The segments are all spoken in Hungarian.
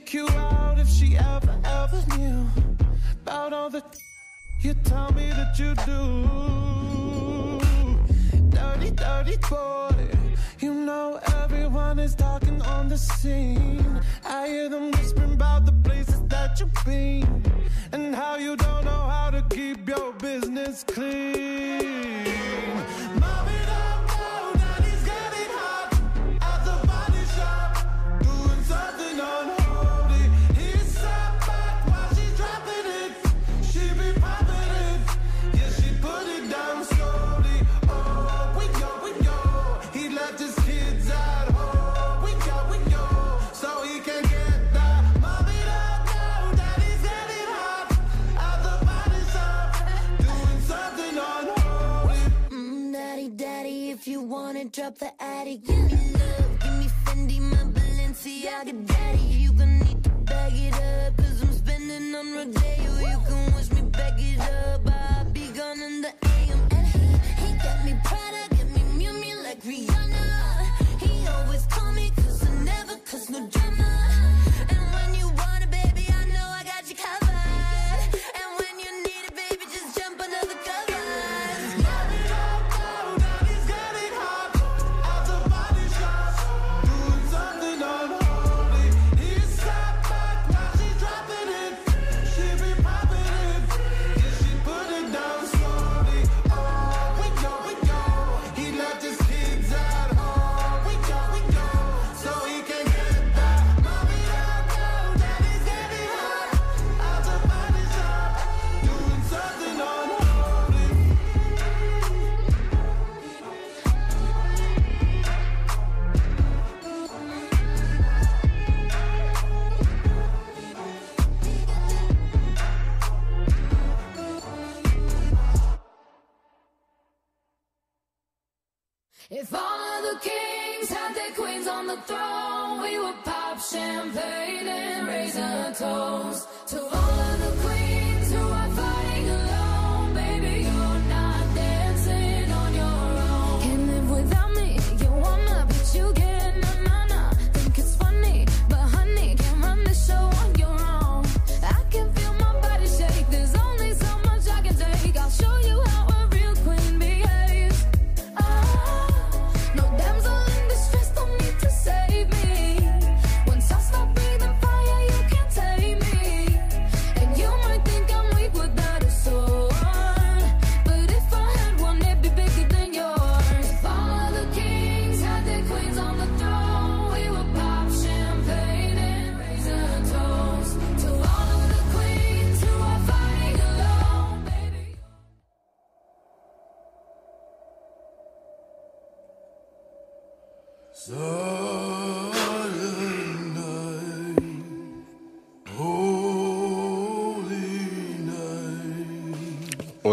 kick you out if she ever, ever knew about all the you tell me that you do. Dirty, dirty boy. You know everyone is talking on the scene. I hear them whispering about the places that you've been. body, give me love, give me Fendi, my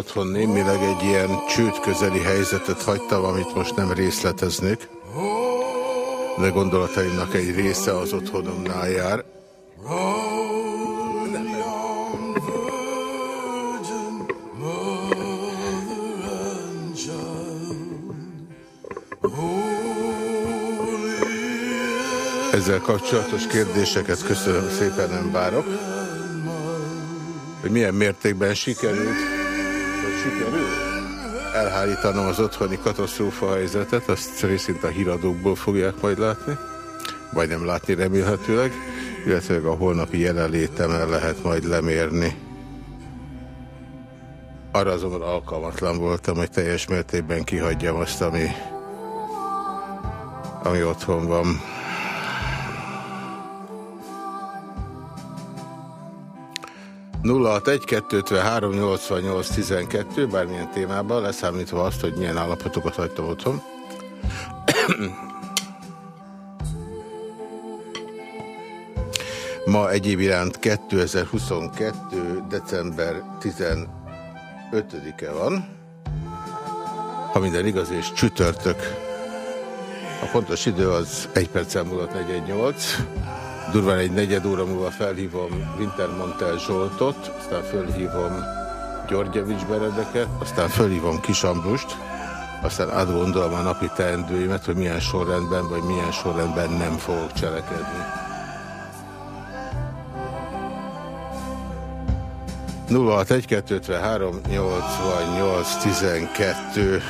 otthon némileg egy ilyen csőd közeli helyzetet hagytam, amit most nem részleteznék, de gondolataimnak egy része az otthonomnál jár. ezzel kapcsolatos kérdéseket köszönöm szépen, nem várok. Hogy milyen mértékben sikerült sikerül? Elhárítanom az otthoni katasztrófa helyzetet, azt részint a híradókból fogják majd látni, vagy nem látni remélhetőleg, illetve a holnapi jelenlétemmel lehet majd lemérni. Arra azonban alkalmatlan voltam, hogy teljes mértékben kihagyjam azt, ami, ami otthon van. 061-253-88-12, bármilyen témában, leszámítva azt, hogy milyen állapotokat hagytam otthon. Ma egyéb iránt 2022. december 15-e van. Ha minden igaz, és csütörtök. A pontos idő az 1 perc múlott 48. Durván egy negyed óra múlva felhívom Wintermantel Zsoltot, aztán felhívom Györgyevics Beredeket, aztán felhívom Kisambrust, aztán átgondolom a napi teendőimet, hogy milyen sorrendben vagy milyen sorrendben nem fogok cselekedni. 061 253 88 12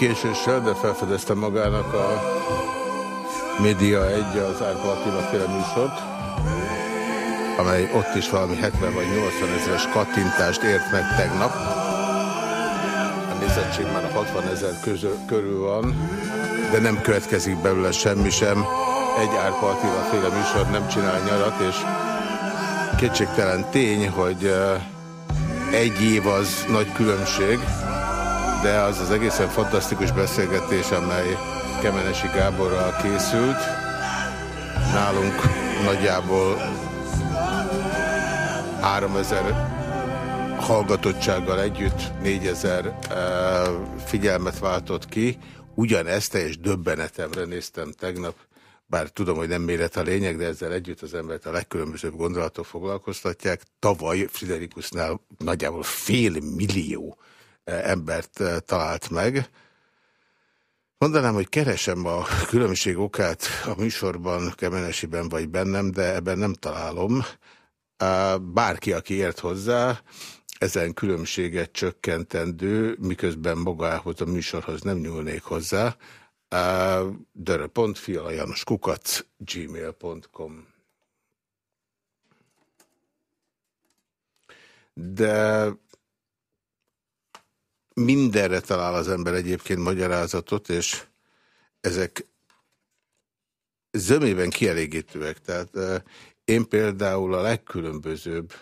késéssel, de felfedezte magának a Média 1 az Árpa Attila féle műsort, amely ott is valami 70 vagy 80 ezeres kattintást ért meg tegnap. A nézettség már a 60 ezer körül van, de nem következik belőle semmi sem. Egy Árpa Attila féle műsor nem csinál nyarat, és kétségtelen tény, hogy egy év az nagy különbség, de az az egészen fantasztikus beszélgetés, amely Kemenesi Gáborral készült. Nálunk nagyjából 3000 hallgatottsággal együtt 4000 figyelmet váltott ki. Ugyanezt és döbbenetemre néztem tegnap, bár tudom, hogy nem méret a lényeg, de ezzel együtt az embert a legkülönbözőbb gondolatok foglalkoztatják. Tavaly Friderikusnál nagyjából fél millió embert talált meg. Mondanám, hogy keresem a különbség okát a műsorban, Kemenesiben vagy bennem, de ebben nem találom. Bárki, aki ért hozzá, ezen különbséget csökkentendő, miközben magához a műsorhoz nem nyúlnék hozzá. dörö.fialajanoskukac gmail.com De mindenre talál az ember egyébként magyarázatot, és ezek zömében kielégítőek. Tehát én például a legkülönbözőbb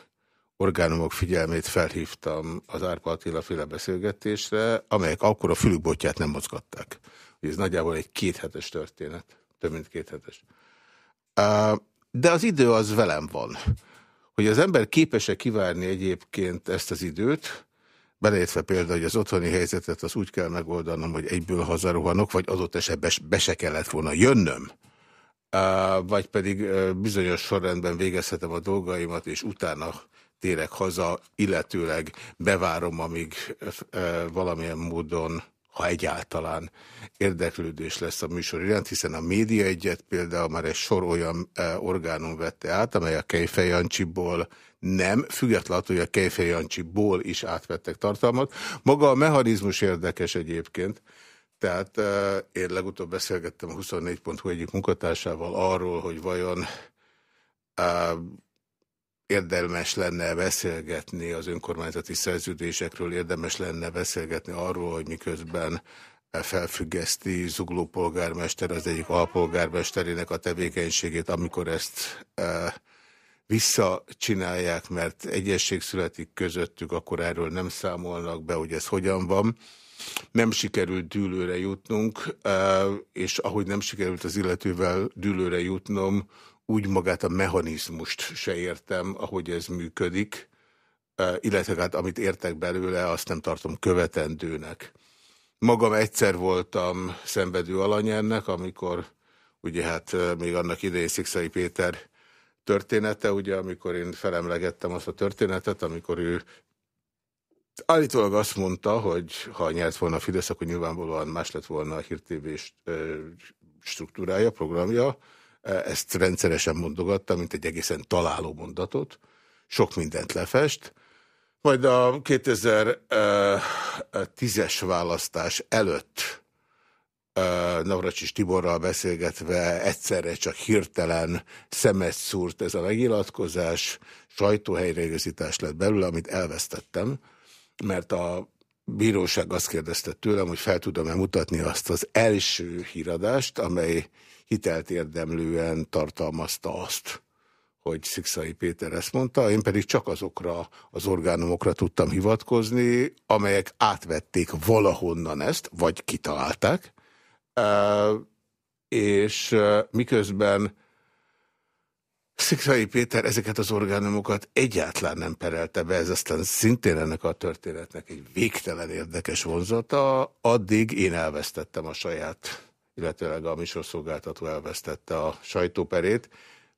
orgánumok figyelmét felhívtam az Árpa Attila féle beszélgetésre, amelyek akkor a fülükbotját nem mozgatták. Ez nagyjából egy kéthetes történet, több mint kéthetes. De az idő az velem van. Hogy az ember képes-e kivárni egyébként ezt az időt, Beleértve például, hogy az otthoni helyzetet az úgy kell megoldanom, hogy egyből hazarohanok, vagy adott esetben be se kellett volna jönnöm, vagy pedig bizonyos sorrendben végezhetem a dolgaimat, és utána térek haza, illetőleg bevárom, amíg valamilyen módon, ha egyáltalán érdeklődés lesz a műsor iránt, hiszen a média egyet például már egy sor olyan orgánum vette át, amely a Kejfej Jancsiból nem, függetlenül, hogy a Kejfej Jancsiból is átvettek tartalmat. Maga a mechanizmus érdekes egyébként, tehát uh, én legutóbb beszélgettem a 24.hu egyik munkatársával arról, hogy vajon uh, érdemes lenne beszélgetni az önkormányzati szerződésekről, érdemes lenne beszélgetni arról, hogy miközben felfüggeszti Zugló polgármester az egyik alpolgármesterének a tevékenységét, amikor ezt uh, visszacsinálják, mert egyesség születik közöttük, akkor erről nem számolnak be, hogy ez hogyan van. Nem sikerült dűlőre jutnunk, és ahogy nem sikerült az illetővel dűlőre jutnom, úgy magát a mechanizmust se értem, ahogy ez működik, illetve hát amit értek belőle, azt nem tartom követendőnek. Magam egyszer voltam szenvedő alany ennek, amikor ugye hát még annak idején Szikszai Péter története, ugye, amikor én felemlegettem azt a történetet, amikor ő állítólag azt mondta, hogy ha nyert volna a Fidesz, akkor nyilvánvalóan más lett volna a hírtévés struktúrája, programja. Ezt rendszeresen mondogatta, mint egy egészen találó mondatot. Sok mindent lefest. Majd a 2010-es választás előtt Navracsis Tiborral beszélgetve egyszerre csak hirtelen szemet szúrt ez a megiratkozás, sajtóhelyreigazítás lett belőle, amit elvesztettem, mert a bíróság azt kérdezte tőlem, hogy fel tudom-e mutatni azt az első híradást, amely hitelt érdemlően tartalmazta azt, hogy Szikszai Péter ezt mondta, én pedig csak azokra az orgánumokra tudtam hivatkozni, amelyek átvették valahonnan ezt, vagy kitalálták, és miközben Szikszai Péter ezeket az orgánumokat egyáltalán nem perelte be, ez aztán szintén ennek a történetnek egy végtelen érdekes vonzata, addig én elvesztettem a saját, illetőleg a műsorszolgáltató elvesztette a sajtóperét,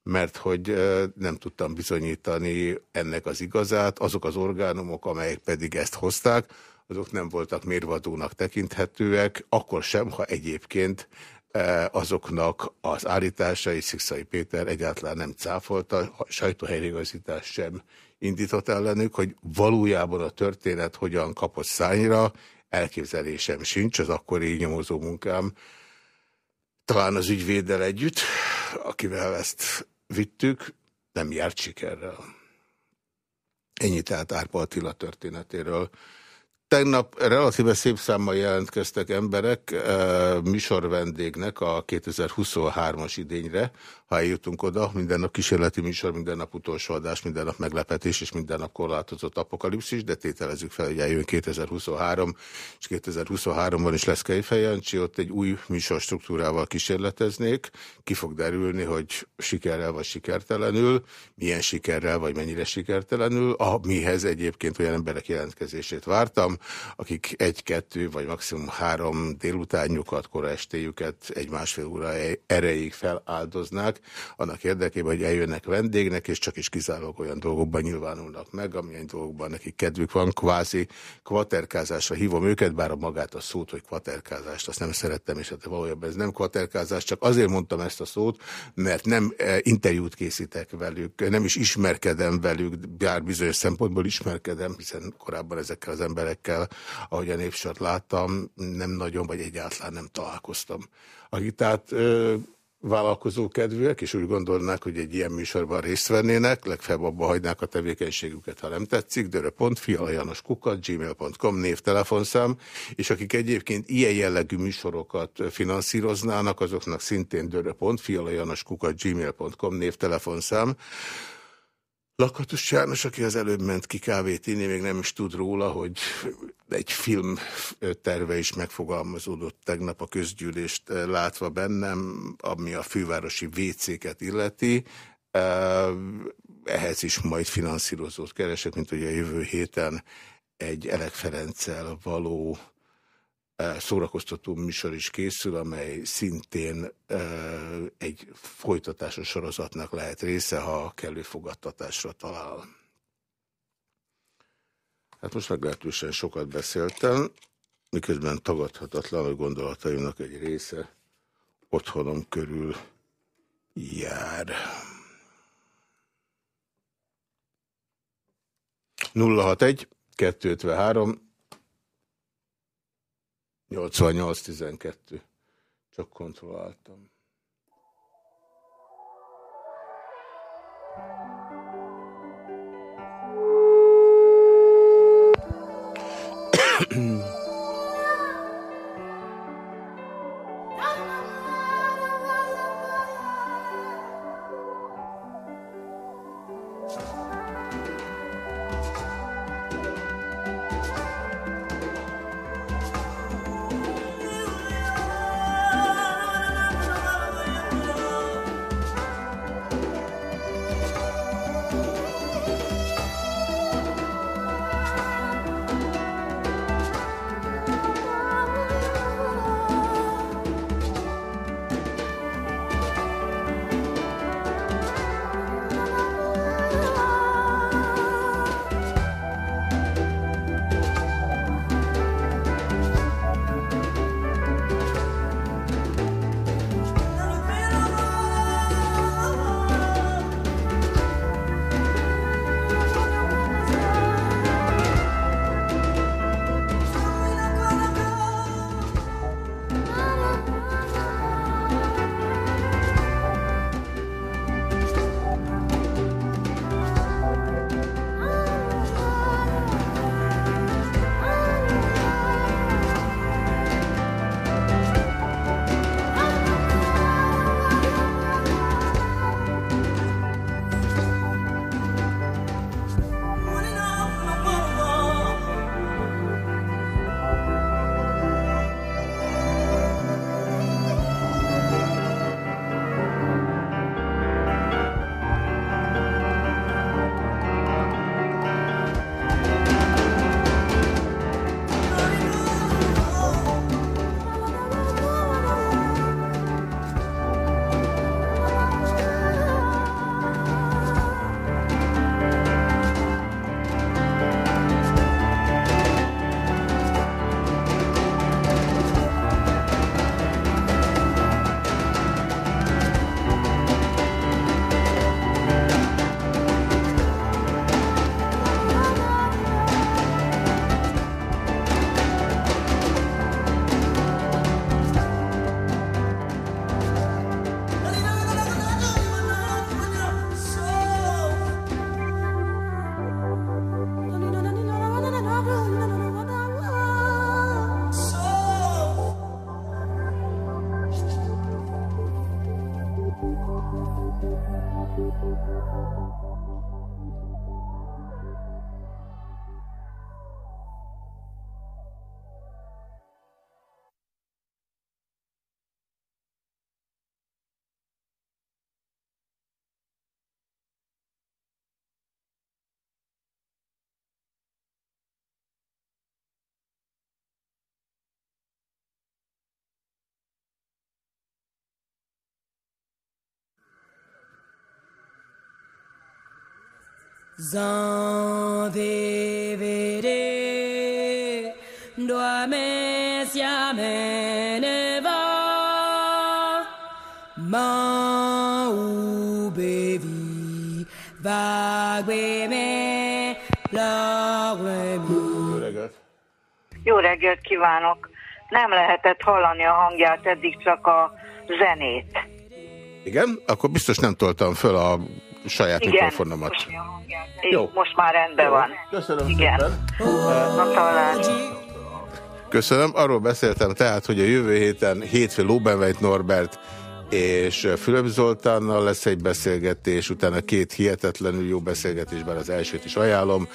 mert hogy nem tudtam bizonyítani ennek az igazát, azok az orgánumok, amelyek pedig ezt hozták, azok nem voltak mérvadónak tekinthetőek, akkor sem, ha egyébként azoknak az állításai Szikszai Péter egyáltalán nem cáfolta, a sajtóhelyreigazítás sem indított ellenük, hogy valójában a történet hogyan kapott szányra, elképzelésem sincs, az akkori nyomozó munkám, talán az ügyvéddel együtt, akivel ezt vittük, nem járt sikerrel. Ennyi tehát Árpa Attila történetéről. Tegnap relatíve szép számmal jelentkeztek emberek e, műsorvendégnek a 2023-as idényre, ha eljutunk oda, minden nap kísérleti műsor, minden nap utolsó adás, minden nap meglepetés és minden nap korlátozott apokalipszis, de tételezzük fel, hogy eljön 2023, és 2023-ban is lesz Kejfejancsi, ott egy új műsorstruktúrával kísérleteznék, ki fog derülni, hogy sikerrel vagy sikertelenül, milyen sikerrel vagy mennyire sikertelenül, mihez egyébként olyan emberek jelentkezését vártam, akik egy-kettő vagy maximum három délutánjukat, kora estéjüket egy másfél óra erejéig feláldoznák, annak érdekében, hogy eljönnek vendégnek, és csak is kizárólag olyan dolgokban nyilvánulnak meg, amilyen dolgokban nekik kedvük van, kvázi kvaterkázásra hívom őket, bár a magát a szót, hogy kvaterkázást, azt nem szerettem, és hát valójában ez nem kvaterkázás, csak azért mondtam ezt a szót, mert nem eh, interjút készítek velük, nem is ismerkedem velük, bár bizonyos szempontból ismerkedem, hiszen korábban ezekkel az emberekkel, ahogy a népsort láttam, nem nagyon, vagy egyáltalán nem találkoztam. Akik tehát vállalkozókedvűek, és úgy gondolnák, hogy egy ilyen műsorban részt vennének, legfeljebb abba hagynák a tevékenységüket, ha nem tetszik, gmail.com névtelefonszám, és akik egyébként ilyen jellegű műsorokat finanszíroznának, azoknak szintén dörö.fialajanoskukat, gmail.com névtelefonszám. Lakatos János, aki az előbb ment ki kávét inni, még nem is tud róla, hogy egy film terve is megfogalmazódott tegnap a közgyűlést látva bennem, ami a fővárosi WC-ket illeti. Ehhez is majd finanszírozót keresek, mint hogy a jövő héten egy Elek Ferenccel való szórakoztató műsor is készül, amely szintén egy folytatásos sorozatnak lehet része, ha kellő fogadtatásra talál. Hát most meglehetősen sokat beszéltem, miközben tagadhatatlan, hogy gondolataimnak egy része otthonom körül jár. 061 253 88-12. Csak kontrolláltam. Zanvere Doame siame neva Ma ubevi Vagwe me Lagwe Jó reggelt! Jó reggelt kívánok! Nem lehetett hallani a hangját, eddig csak a zenét. Igen? Akkor biztos nem toltam föl a saját Igen. mikrofonomat. Most, Jó. most már rendben van. Köszönöm Igen. szépen. Na talán. Köszönöm. Arról beszéltem tehát, hogy a jövő héten hétfő Lóbenvejt Norbert és Fülöp Zoltánnal lesz egy beszélgetés, utána két hihetetlenül jó beszélgetésben az elsőt is ajánlom.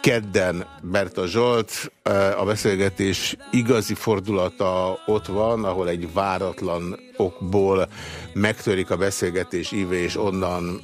Kedden Berta Zsolt, a beszélgetés igazi fordulata ott van, ahol egy váratlan okból megtörik a beszélgetés íve, és onnan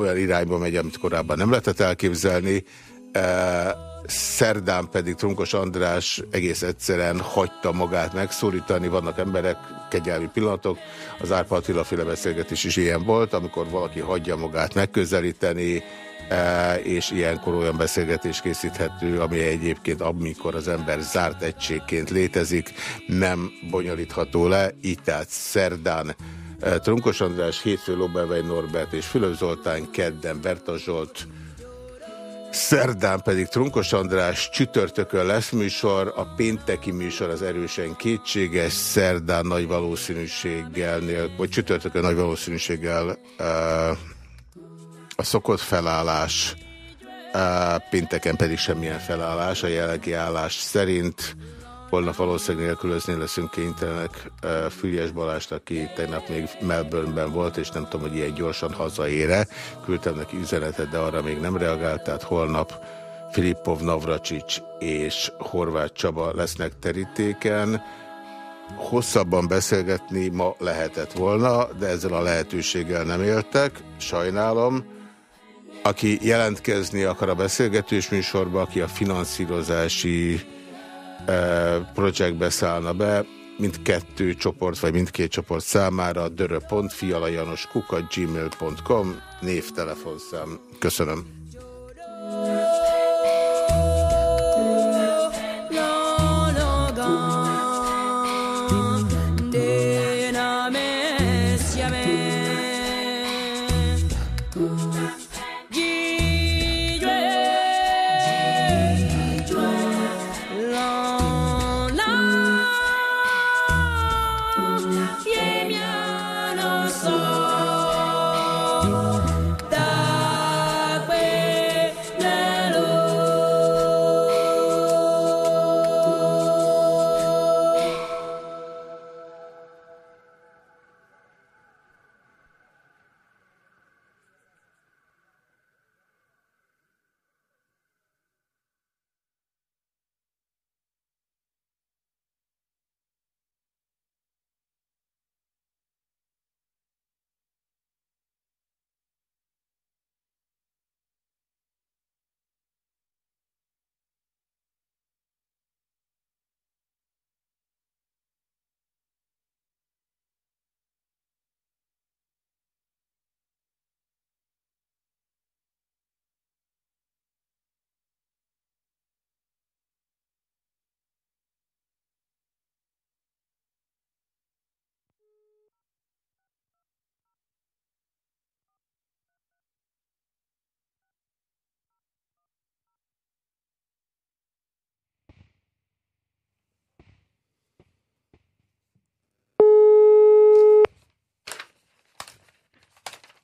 olyan irányba megy, amit korábban nem lehetett elképzelni. Eh, Szerdán pedig Trunkos András egész egyszerűen hagyta magát megszólítani. Vannak emberek, kegyelmi pillanatok. Az Árpa Attila beszélgetés is ilyen volt, amikor valaki hagyja magát megközelíteni, eh, és ilyenkor olyan beszélgetés készíthető, ami egyébként amikor az ember zárt egységként létezik, nem bonyolítható le. Így tehát Szerdán Trunkos András, hétfő Lobbenvej Norbert és Fülöp Zoltán, kedden Berta Zsolt, Szerdán pedig Trunkos András csütörtökön lesz műsor, a pénteki műsor az erősen kétséges, szerdán nagy valószínűséggel, vagy csütörtökön nagy valószínűséggel uh, a szokott felállás, uh, pénteken pedig semmilyen felállás, a jelenlegi állás szerint holnap valószínűleg nélkülözni leszünk kénytelenek Fülyes Balást, aki tegnap még Melbourneben volt, és nem tudom, hogy ilyen gyorsan hazaére. Küldtem neki üzenetet, de arra még nem reagált, tehát holnap Filippov, Navracsics és Horváth Csaba lesznek terítéken. Hosszabban beszélgetni ma lehetett volna, de ezzel a lehetőséggel nem éltek, sajnálom. Aki jelentkezni akar a beszélgetős műsorba, aki a finanszírozási projektbe szállna be, mindkettő csoport, vagy mindkét csoport számára dörö.fi alajanos kukat gmail.com név. Köszönöm.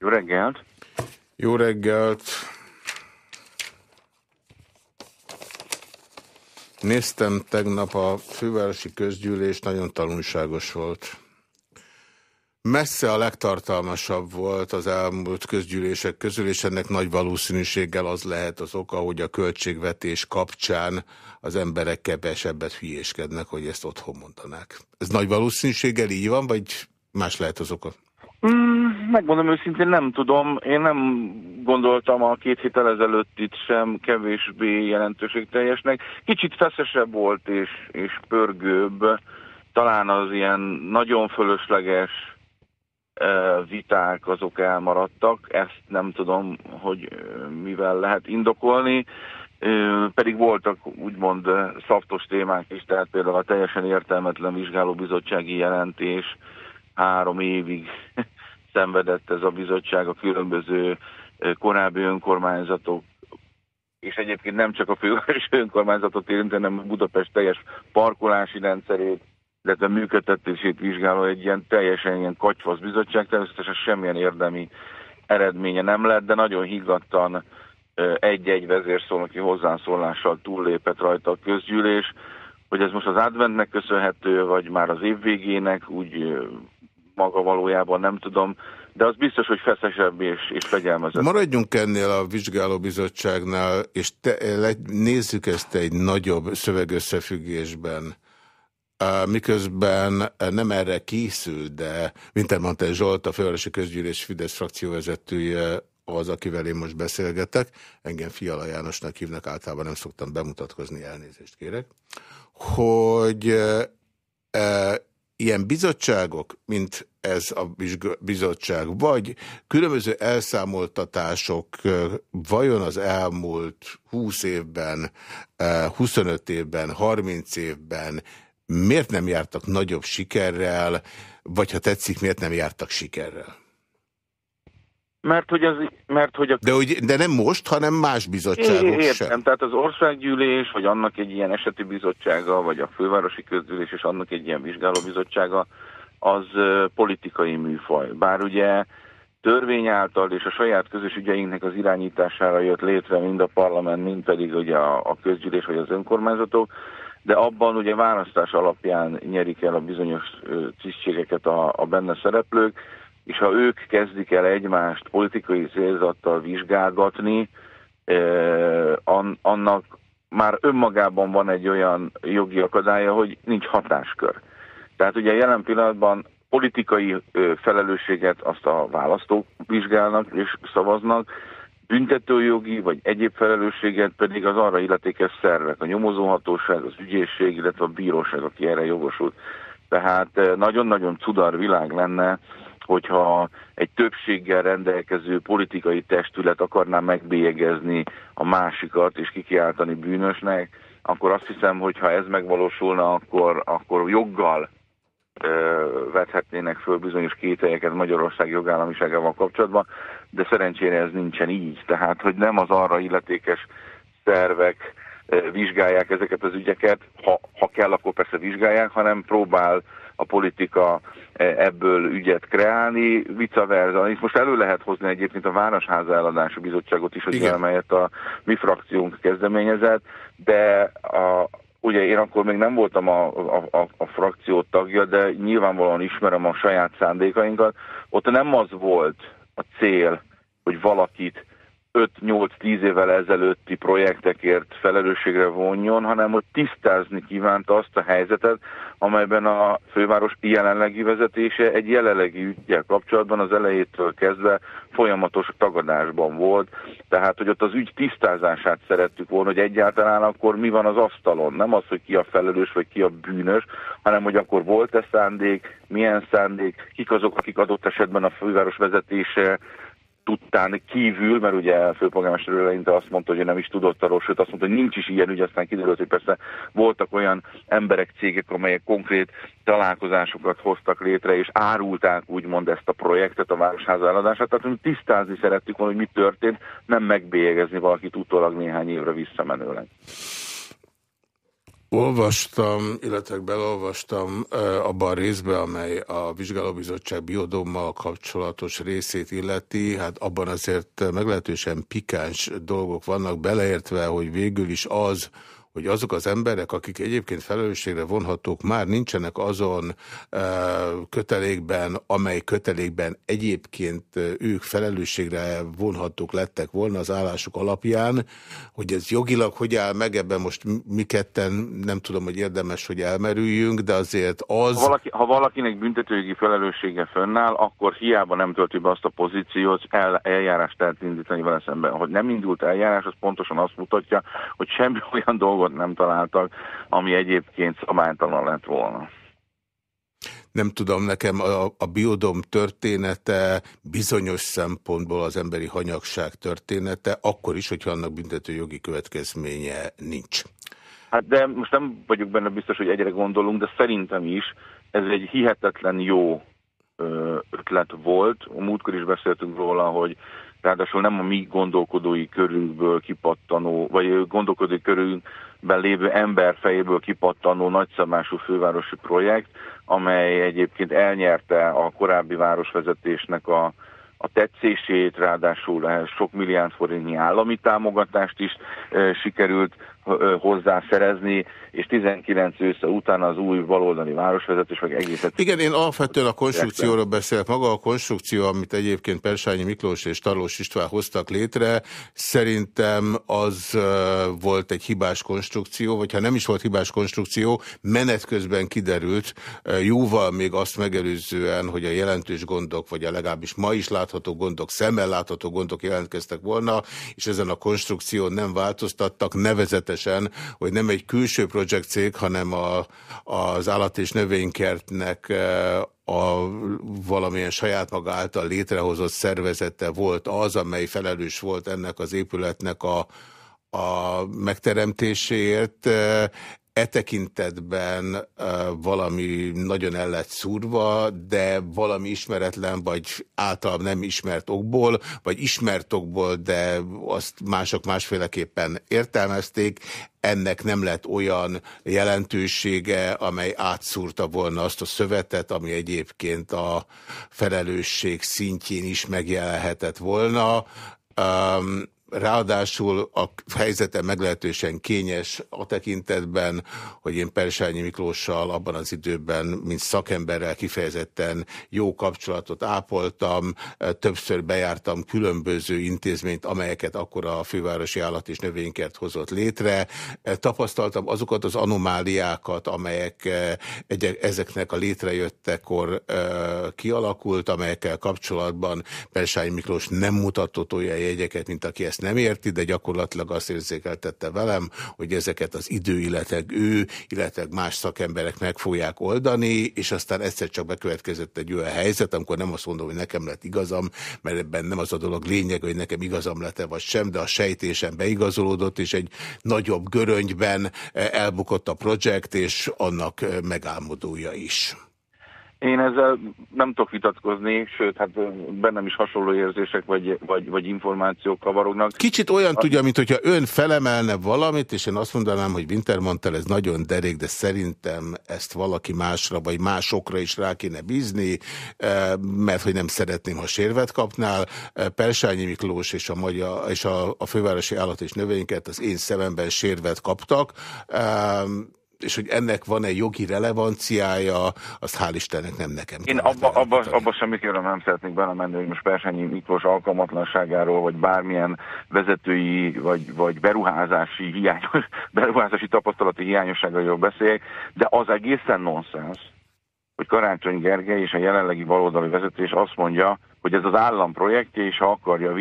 Jó reggelt! Jó reggelt! Néztem tegnap a fővárosi közgyűlés, nagyon tanulságos volt. Messze a legtartalmasabb volt az elmúlt közgyűlések közül, és ennek nagy valószínűséggel az lehet az oka, hogy a költségvetés kapcsán az emberek kevesebbet hülyéskednek, hogy ezt otthon mondanák. Ez nagy valószínűséggel így van, vagy más lehet az oka? Mm, megmondom őszintén, nem tudom. Én nem gondoltam a két héttel ezelőtt itt sem kevésbé jelentőségteljesnek. Kicsit feszesebb volt és, és pörgőbb. Talán az ilyen nagyon fölösleges ö, viták azok elmaradtak. Ezt nem tudom, hogy ö, mivel lehet indokolni. Ö, pedig voltak úgymond szaftos témák is, tehát például a teljesen értelmetlen vizsgálóbizottsági jelentés három évig szenvedett ez a bizottság a különböző korábbi önkormányzatok és egyébként nem csak a fővárosi önkormányzatot érint, hanem Budapest teljes parkolási rendszerét, illetve működtetését vizsgáló egy ilyen teljesen ilyen kacsvasz bizottság, természetesen semmilyen érdemi eredménye nem lett, de nagyon higgadtan egy-egy vezérszónoki hozzászólással túllépett rajta a közgyűlés, hogy ez most az adventnek köszönhető, vagy már az év végének, úgy maga valójában nem tudom, de az biztos, hogy feszesebb és, és fegyelmezett. Maradjunk ennél a vizsgálóbizottságnál, és te, nézzük ezt egy nagyobb szövegösszefüggésben. Miközben nem erre készül, de Wintermantel Zsolt, a Fővárosi Közgyűlés Fidesz frakcióvezetője az, akivel én most beszélgetek. Engem Fiala Jánosnak hívnak, általában nem szoktam bemutatkozni, elnézést kérek. Hogy uh, ilyen bizottságok, mint ez a bizottság, vagy különböző elszámoltatások vajon az elmúlt 20 évben, 25 évben, 30 évben miért nem jártak nagyobb sikerrel, vagy ha tetszik, miért nem jártak sikerrel? Mert hogy, az, mert hogy a... De, hogy, de nem most, hanem más bizottságok Értem, sem. tehát az országgyűlés, vagy annak egy ilyen eseti bizottsága, vagy a fővárosi közgyűlés, és annak egy ilyen vizsgálóbizottsága, az politikai műfaj. Bár ugye törvény által és a saját közös ügyeinknek az irányítására jött létre mind a parlament, mind pedig ugye a, a közgyűlés vagy az önkormányzatok, de abban ugye választás alapján nyerik el a bizonyos tisztségeket a, a benne szereplők, és ha ők kezdik el egymást politikai célzattal vizsgálgatni, annak már önmagában van egy olyan jogi akadálya, hogy nincs hatáskör. Tehát ugye jelen pillanatban politikai felelősséget azt a választók vizsgálnak és szavaznak, büntetőjogi vagy egyéb felelősséget pedig az arra illetékes szervek, a nyomozóhatóság, az ügyészség, illetve a bíróság, aki erre jogosult. Tehát nagyon-nagyon cudar világ lenne, hogyha egy többséggel rendelkező politikai testület akarná megbélyegezni a másikat és kikiáltani bűnösnek, akkor azt hiszem, hogy ha ez megvalósulna, akkor, akkor joggal vethetnének föl bizonyos kételyeket Magyarország jogállamiságával kapcsolatban, de szerencsére ez nincsen így. Tehát, hogy nem az arra illetékes szervek vizsgálják ezeket az ügyeket, ha, ha kell, akkor persze vizsgálják, hanem próbál a politika ebből ügyet kreálni, vice versa. Itt most elő lehet hozni egyébként a Városháza eladási bizottságot is, hogy amelyet a mi frakciónk kezdeményezett, de a, ugye én akkor még nem voltam a, a, a, a frakció tagja, de nyilvánvalóan ismerem a saját szándékainkat. Ott nem az volt a cél, hogy valakit 5-8-10 évvel ezelőtti projektekért felelősségre vonjon, hanem hogy tisztázni kívánta azt a helyzetet, amelyben a főváros jelenlegi vezetése egy jelenlegi ügyel kapcsolatban az elejétől kezdve folyamatos tagadásban volt. Tehát, hogy ott az ügy tisztázását szerettük volna, hogy egyáltalán akkor mi van az asztalon. Nem az, hogy ki a felelős, vagy ki a bűnös, hanem hogy akkor volt-e szándék, milyen szándék, kik azok, akik adott esetben a főváros vezetése tudtán kívül, mert ugye a főpolgármester eleinte azt mondta, hogy nem is tudott arról, sőt azt mondta, hogy nincs is ilyen ügy, aztán kiderült, hogy persze voltak olyan emberek, cégek, amelyek konkrét találkozásokat hoztak létre, és árulták úgymond ezt a projektet, a városháza eladását, tehát mi tisztázni szerettük volna, hogy mi történt, nem megbélyegezni valakit utólag néhány évre visszamenőleg. Olvastam, illetve belolvastam abban a részbe, amely a vizsgálóbizottság biodommal kapcsolatos részét illeti. Hát abban azért meglehetősen pikáns dolgok vannak, beleértve, hogy végül is az, hogy azok az emberek, akik egyébként felelősségre vonhatók, már nincsenek azon kötelékben, amely kötelékben egyébként ők felelősségre vonhatók lettek volna az állásuk alapján, hogy ez jogilag hogy áll meg, ebben most mi ketten nem tudom, hogy érdemes, hogy elmerüljünk, de azért az... Ha, valaki, ha valakinek büntetőjogi felelőssége fönnáll, akkor hiába nem tölti be azt a pozíciót, el, eljárást lehet indítani vele szemben. Hogy nem indult eljárás, az pontosan azt mutatja, hogy semmi olyan dolgot dolgot nem találtak, ami egyébként szabálytalan lett volna. nem tudom, nekem a, a biodom története bizonyos szempontból az emberi hanyagság története, akkor is, hogyha annak büntető jogi következménye nincs. Hát de most nem vagyok benne biztos, hogy egyre gondolunk, de szerintem is ez egy hihetetlen jó ötlet volt. A múltkor is beszéltünk róla, hogy ráadásul nem a mi gondolkodói körünkből kipattanó, vagy gondolkodói körünkben lévő ember fejéből kipattanó nagyszabású fővárosi projekt, amely egyébként elnyerte a korábbi városvezetésnek a, a tetszését, ráadásul sok milliárd forintnyi állami támogatást is e, sikerült hozzá szerezni, és 19 ősze után az új baloldali városvezetés meg egészet... Igen, én alapvetően a konstrukcióról beszélek. Maga a konstrukció, amit egyébként Persányi Miklós és Tarlós István hoztak létre, szerintem az volt egy hibás konstrukció, vagy ha nem is volt hibás konstrukció, menet közben kiderült, jóval még azt megelőzően, hogy a jelentős gondok, vagy a legalábbis ma is látható gondok, szemmel látható gondok jelentkeztek volna, és ezen a konstrukción nem változtattak, nevezetesen hogy nem egy külső projekt hanem a, az állat és növénykertnek e, a valamilyen saját maga által létrehozott szervezete volt az, amely felelős volt ennek az épületnek a, a megteremtéséért. E, tekintetben valami nagyon el lett szúrva, de valami ismeretlen, vagy általában nem ismert okból, vagy ismert okból, de azt mások másféleképpen értelmezték, ennek nem lett olyan jelentősége, amely átszúrta volna azt a szövetet, ami egyébként a felelősség szintjén is megjelenhetett volna. Um, Ráadásul a helyzete meglehetősen kényes a tekintetben, hogy én Persányi Miklóssal abban az időben, mint szakemberrel kifejezetten jó kapcsolatot ápoltam, többször bejártam különböző intézményt, amelyeket akkor a fővárosi állat és növénykert hozott létre. Tapasztaltam azokat az anomáliákat, amelyek ezeknek a létrejöttekor kialakult, amelyekkel kapcsolatban Persányi Miklós nem mutatott olyan jegyeket, mint aki ezt nem érti, de gyakorlatilag azt érzékeltette velem, hogy ezeket az idő, illetve ő, illetve más szakemberek meg fogják oldani, és aztán egyszer csak bekövetkezett egy olyan helyzet, amikor nem azt mondom, hogy nekem lett igazam, mert ebben nem az a dolog lényeg, hogy nekem igazam lett-e vagy sem, de a sejtésem beigazolódott, és egy nagyobb göröngyben elbukott a projekt, és annak megálmodója is. Én ezzel nem tudok vitatkozni, sőt, hát bennem is hasonló érzések vagy, vagy, vagy információk kavarognak. Kicsit olyan a... tudja, mint hogyha ön felemelne valamit, és én azt mondanám, hogy Wintermantel ez nagyon derék, de szerintem ezt valaki másra, vagy másokra is rá kéne bízni, mert hogy nem szeretném, ha sérvet kapnál. Persányi Miklós és a, magyar, és a, a fővárosi állat és növényeket az én szememben sérvet kaptak és hogy ennek van-e jogi relevanciája, azt hál' Istennek nem nekem Én abba, abba, abba semmiképpen nem szeretnék belemenni, hogy most Persányi Miklós alkalmatlanságáról, vagy bármilyen vezetői, vagy, vagy beruházási, hiányos, beruházási tapasztalati hiányosságairól beszéljek, de az egészen nonsens, hogy Karácsony Gergely és a jelenlegi baloldali vezetés azt mondja, hogy ez az állam projektje, és ha akarja,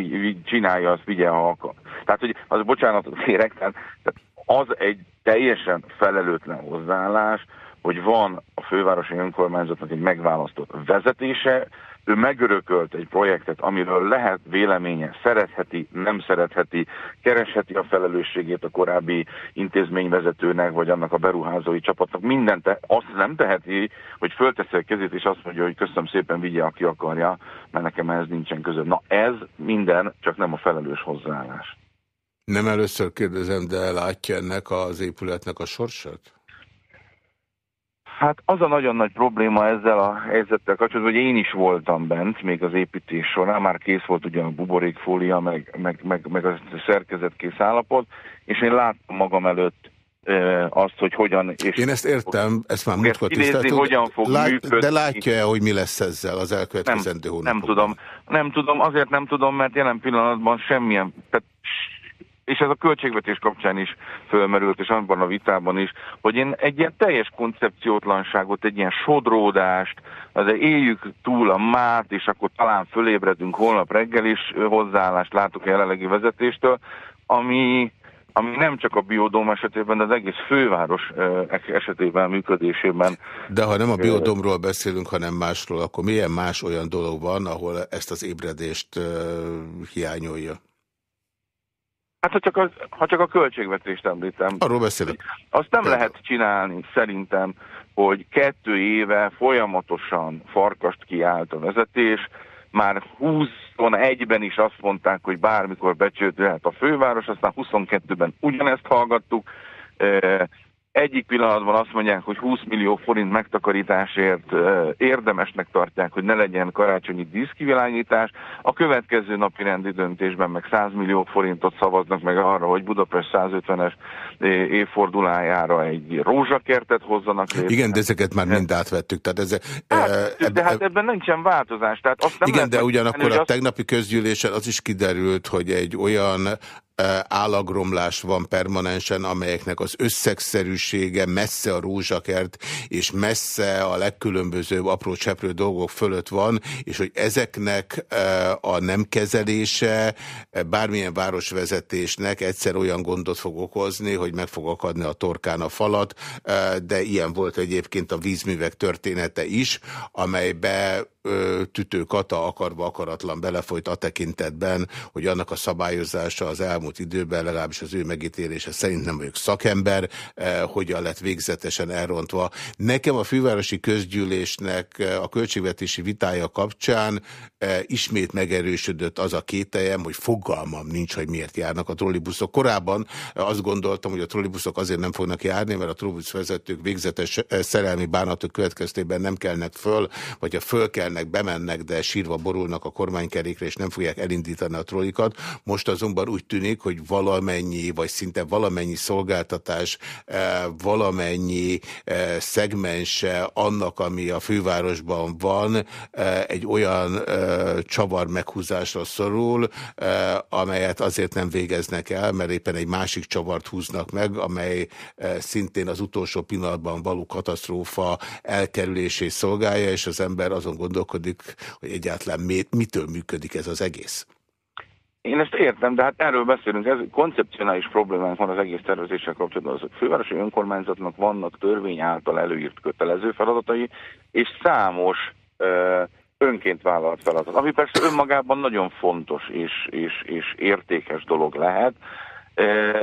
csinálja, azt vigye, ha akar. Tehát, hogy az bocsánatot kérek, tehát, tehát az egy teljesen felelőtlen hozzáállás, hogy van a fővárosi önkormányzatnak egy megválasztott vezetése, ő megörökölt egy projektet, amiről lehet véleménye, szeretheti, nem szeretheti, keresheti a felelősségét a korábbi intézményvezetőnek, vagy annak a beruházói csapatnak, mindent, te, azt nem teheti, hogy fölteszi a kezét, és azt mondja, hogy köszönöm szépen, vigye, aki akarja, mert nekem ez nincsen között. Na ez minden, csak nem a felelős hozzáállás. Nem először kérdezem, de látja ennek az épületnek a sorsát? Hát az a nagyon nagy probléma ezzel a helyzettel kapcsolatban, hogy én is voltam bent, még az építés során, már kész volt ugye a buborékfólia, meg, meg, meg, meg a szerkezetkész állapot, és én láttam magam előtt e, azt, hogy hogyan... És én ezt értem, ezt már múltkor tiszteltük, hogyan fog lát, működni. De látja-e, hogy mi lesz ezzel az elkövetkezendő hónapokban? Nem tudom, nem tudom, azért nem tudom, mert jelen pillanatban semmilyen, tehát és ez a költségvetés kapcsán is fölmerült, és abban a vitában is, hogy én egy ilyen teljes koncepciótlanságot, egy ilyen sodródást, az éljük túl a mát, és akkor talán fölébredünk holnap reggel is hozzáállást látok a jelenlegi vezetéstől, ami ami nem csak a biodóm esetében, de az egész főváros esetében, működésében. De ha nem a biodomról beszélünk, hanem másról, akkor milyen más olyan dolog van, ahol ezt az ébredést hiányolja? Hát ha csak, az, ha csak a költségvetést említem. Arról beszélek. Azt nem Tehát- lehet csinálni szerintem, hogy kettő éve folyamatosan farkast kiállt a vezetés, már 21-ben is azt mondták, hogy bármikor becsődülhet a főváros, aztán 22-ben ugyanezt hallgattuk. Egyik pillanatban azt mondják, hogy 20 millió forint megtakarításért érdemesnek tartják, hogy ne legyen karácsonyi díszkivilágítás. A következő napi rendi döntésben meg 100 millió forintot szavaznak meg arra, hogy Budapest 150-es eh, évfordulájára egy rózsakertet hozzanak létre. Igen, de ezeket már mind átvettük. Tehát ez, Hát, de hát ebben nincsen változás. Tehát azt nem Igen, de ugyanakkor a tegnapi közgyűlésen az is kiderült, hogy egy olyan állagromlás van permanensen, amelyeknek az összegszerűsége messze a rózsakert, és messze a legkülönbözőbb apró cseprő dolgok fölött van, és hogy ezeknek a nem kezelése bármilyen városvezetésnek egyszer olyan gondot fog okozni, hogy meg fog akadni a torkán a falat, de ilyen volt egyébként a vízművek története is, amelybe Tütő Kata akarva akaratlan belefolyt a tekintetben, hogy annak a szabályozása az elmúlt időben, legalábbis az ő megítélése szerint nem vagyok szakember, eh, hogyan lett végzetesen elrontva. Nekem a fővárosi közgyűlésnek eh, a költségvetési vitája kapcsán eh, ismét megerősödött az a kételjem, hogy fogalmam nincs, hogy miért járnak a trollibuszok. Korábban azt gondoltam, hogy a trollibuszok azért nem fognak járni, mert a trollibuszvezetők végzetes szerelmi bánatok következtében nem kelnek föl, vagy ha fölkelnek, bemennek, de sírva borulnak a kormánykerékre, és nem fogják elindítani a trollikat. Most azonban úgy tűnik, hogy valamennyi, vagy szinte valamennyi szolgáltatás, eh, valamennyi eh, szegmense annak, ami a fővárosban van, eh, egy olyan csavar meghúzásra szorul, amelyet azért nem végeznek el, mert éppen egy másik csavart húznak meg, amely szintén az utolsó pillanatban való katasztrófa elkerülését szolgálja, és az ember azon gondolkodik, hogy egyáltalán mi- mitől működik ez az egész. Én ezt értem, de hát erről beszélünk, ez koncepcionális problémánk van az egész tervezéssel kapcsolatban. Az fővárosi önkormányzatnak vannak törvény által előírt kötelező feladatai, és számos ö, önként vállalt feladat, ami persze önmagában nagyon fontos és, és, és értékes dolog lehet,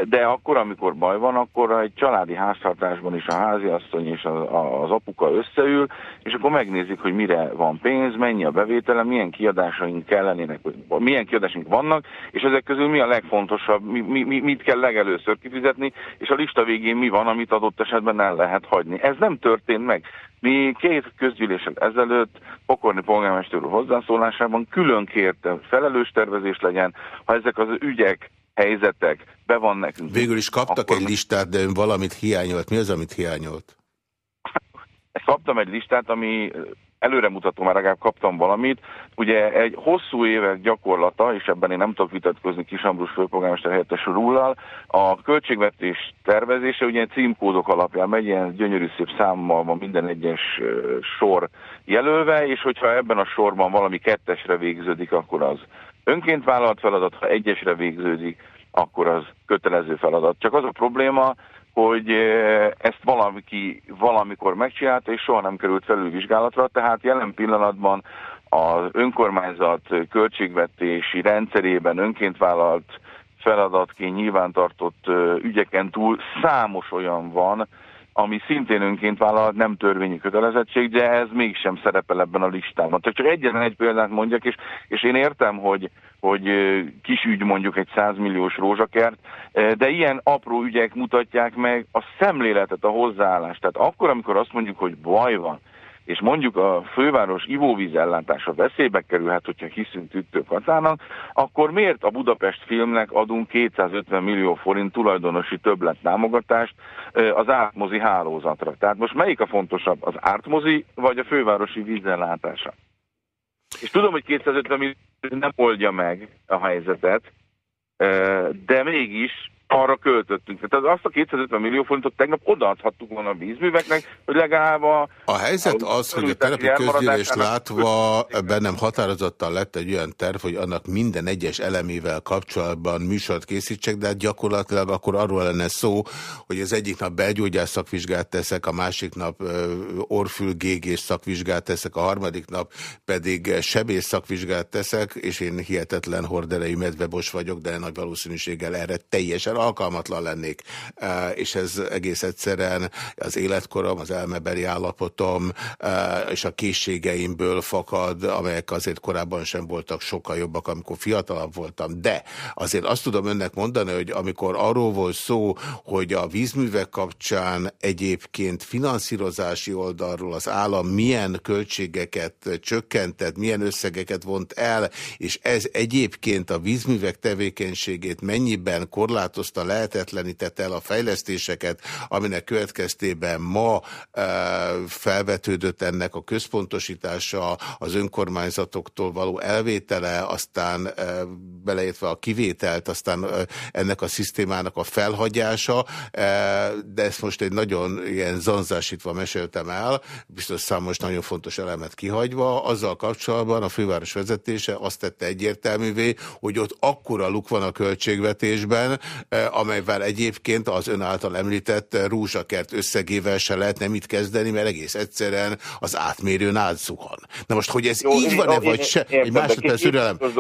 de akkor, amikor baj van, akkor egy családi háztartásban is a háziasszony és az, az apuka összeül, és akkor megnézik, hogy mire van pénz, mennyi a bevétele, milyen kiadásaink kellenének, milyen kiadásaink vannak, és ezek közül mi a legfontosabb, mi, mi, mi- mit kell legelőször kifizetni, és a lista végén mi van, amit adott esetben el lehet hagyni. Ez nem történt meg. Mi két közgyűlésen ezelőtt Pokorni polgármester úr hozzászólásában külön kérte, felelős tervezés legyen, ha ezek az ügyek, helyzetek be van nekünk. Végül is kaptak egy listát, de ön valamit hiányolt. Mi az, amit hiányolt? kaptam egy listát, ami előremutató, már legalább kaptam valamit. Ugye egy hosszú évek gyakorlata, és ebben én nem tudok vitatkozni Kisambrus főpolgármester helyettes úrral, a költségvetés tervezése ugye címkódok alapján megy, ilyen gyönyörű szép számmal van minden egyes sor jelölve, és hogyha ebben a sorban valami kettesre végződik, akkor az önként vállalt feladat, ha egyesre végződik, akkor az kötelező feladat. Csak az a probléma, hogy eh, ezt valaki valamikor megcsinálta, és soha nem került felülvizsgálatra, tehát jelen pillanatban az önkormányzat költségvetési rendszerében önként vállalt feladatként nyilvántartott ö, ügyeken túl számos olyan van, ami szintén önként vállalt, nem törvényi kötelezettség, de ez mégsem szerepel ebben a listában. Tehát csak egyetlen egy példát mondjak, és, és én értem, hogy, hogy kis ügy mondjuk egy 100 milliós rózsakert, de ilyen apró ügyek mutatják meg a szemléletet, a hozzáállást. Tehát akkor, amikor azt mondjuk, hogy baj van, és mondjuk a főváros ivóvíz ellátása veszélybe kerülhet, hogyha hiszünk Tüttő Katának, akkor miért a Budapest filmnek adunk 250 millió forint tulajdonosi többlet támogatást az ártmozi hálózatra? Tehát most melyik a fontosabb, az ártmozi vagy a fővárosi vízellátása? És tudom, hogy 250 millió nem oldja meg a helyzetet, de mégis arra költöttünk. Tehát azt a 250 millió forintot tegnap odaadhattuk volna a vízműveknek, hogy legalább a... A helyzet az, hogy a telepi közgyűlést látva bennem határozottan lett egy olyan terv, hogy annak minden egyes elemével kapcsolatban műsort készítsek, de hát gyakorlatilag akkor arról lenne szó, hogy az egyik nap belgyógyász szakvizsgát teszek, a másik nap orfülgégés szakvizsgát teszek, a harmadik nap pedig sebész szakvizsgát teszek, és én hihetetlen horderejű medvebos vagyok, de nagy valószínűséggel erre teljesen alkalmatlan lennék. És ez egész egyszerűen az életkorom, az elmebeli állapotom és a készségeimből fakad, amelyek azért korábban sem voltak sokkal jobbak, amikor fiatalabb voltam. De azért azt tudom önnek mondani, hogy amikor arról volt szó, hogy a vízművek kapcsán egyébként finanszírozási oldalról az állam milyen költségeket csökkentett, milyen összegeket vont el, és ez egyébként a vízművek tevékenységét mennyiben korlátozta, lehetetlenítette el a fejlesztéseket, aminek következtében ma e, felvetődött ennek a központosítása, az önkormányzatoktól való elvétele, aztán e, beleértve a kivételt, aztán e, ennek a szisztémának a felhagyása, de ezt most egy nagyon ilyen zanzásítva meséltem el, biztos számos nagyon fontos elemet kihagyva, azzal kapcsolatban a főváros vezetése azt tette egyértelművé, hogy ott akkora luk van a költségvetésben, amelyvel egyébként az ön által említett rúzsakert összegével se lehetne mit kezdeni, mert egész egyszerűen az átmérőn átzuhan. Na most, hogy ez jó, így van-e vagy sem, egy másodperc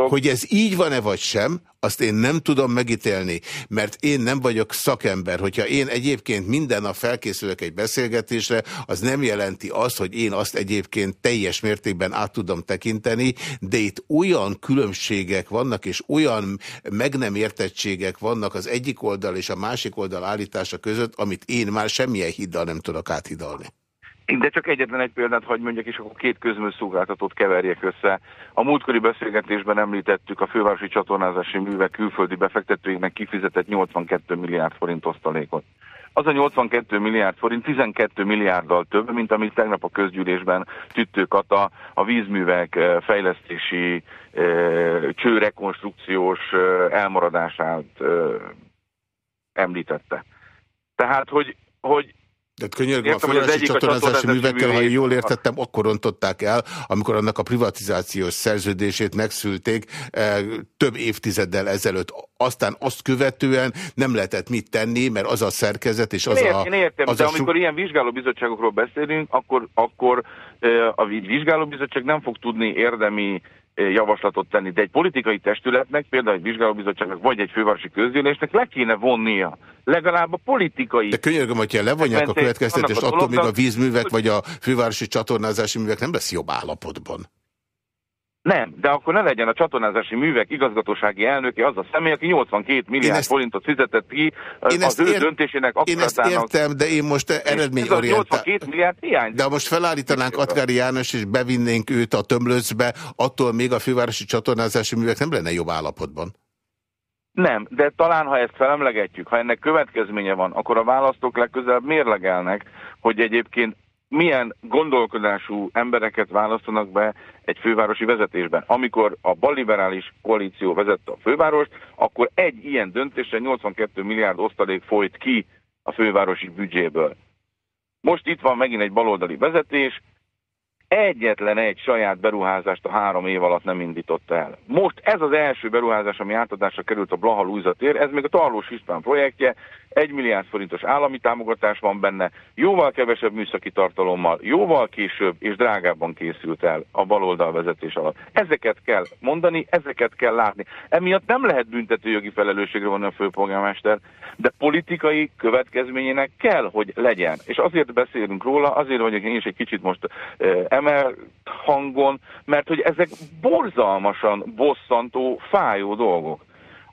hogy ez így van-e vagy sem, azt én nem tudom megítélni, mert én nem vagyok szakember. Hogyha én egyébként minden nap felkészülök egy beszélgetésre, az nem jelenti azt, hogy én azt egyébként teljes mértékben át tudom tekinteni, de itt olyan különbségek vannak, és olyan meg nem értettségek vannak az egyik oldal és a másik oldal állítása között, amit én már semmilyen hiddal nem tudok áthidalni. De csak egyetlen egy példát hagy mondjak, és akkor két közműszolgáltatót keverjek össze. A múltkori beszélgetésben említettük a fővárosi csatornázási művek külföldi befektetőinek kifizetett 82 milliárd forint osztalékot. Az a 82 milliárd forint 12 milliárddal több, mint amit tegnap a közgyűlésben Tüttő Kata a vízművek eh, fejlesztési eh, csőrekonstrukciós eh, elmaradását említette. Tehát, hogy, hogy tehát könyörgöm, a fővárosi csatornázási művekkel, ha jól értettem, akkor rontották el, amikor annak a privatizációs szerződését megszülték e, több évtizeddel ezelőtt. Aztán azt követően nem lehetett mit tenni, mert az a szerkezet és az én a... Én értem, az de a amikor ilyen vizsgálóbizottságokról beszélünk, akkor, akkor e, a vizsgálóbizottság nem fog tudni érdemi javaslatot tenni, de egy politikai testületnek, például egy vizsgálóbizottságnak, vagy egy fővárosi közgyűlésnek le kéne vonnia legalább a politikai... De könyörgöm, hogyha levonják a következtetést, attól még a vízművek vagy a fővárosi csatornázási művek nem lesz jobb állapotban. Nem, de akkor ne legyen a csatornázási művek igazgatósági elnöke az a személy, aki 82 milliárd ezt, forintot fizetett ki én az ő ér, döntésének Én ezt értem, de én most eredményorientál... 82 milliárd hiány. De most felállítanánk Atkári János, és bevinnénk őt a tömlőcbe, attól még a fővárosi csatornázási művek nem lenne jobb állapotban. Nem, de talán ha ezt felemlegetjük, ha ennek következménye van, akkor a választók legközelebb mérlegelnek, hogy egyébként milyen gondolkodású embereket választanak be egy fővárosi vezetésben. Amikor a balliberális koalíció vezette a fővárost, akkor egy ilyen döntésre 82 milliárd osztalék folyt ki a fővárosi büdzséből. Most itt van megint egy baloldali vezetés, egyetlen egy saját beruházást a három év alatt nem indította el. Most ez az első beruházás, ami átadásra került a Blaha Lújza tér, ez még a Tarlós István projektje, egy milliárd forintos állami támogatás van benne, jóval kevesebb műszaki tartalommal, jóval később és drágábban készült el a baloldal vezetés alatt. Ezeket kell mondani, ezeket kell látni. Emiatt nem lehet büntetőjogi felelősségre vonni a főpolgármester, de politikai következményének kell, hogy legyen. És azért beszélünk róla, azért vagyok én is egy kicsit most eh, emel hangon, mert hogy ezek borzalmasan bosszantó, fájó dolgok.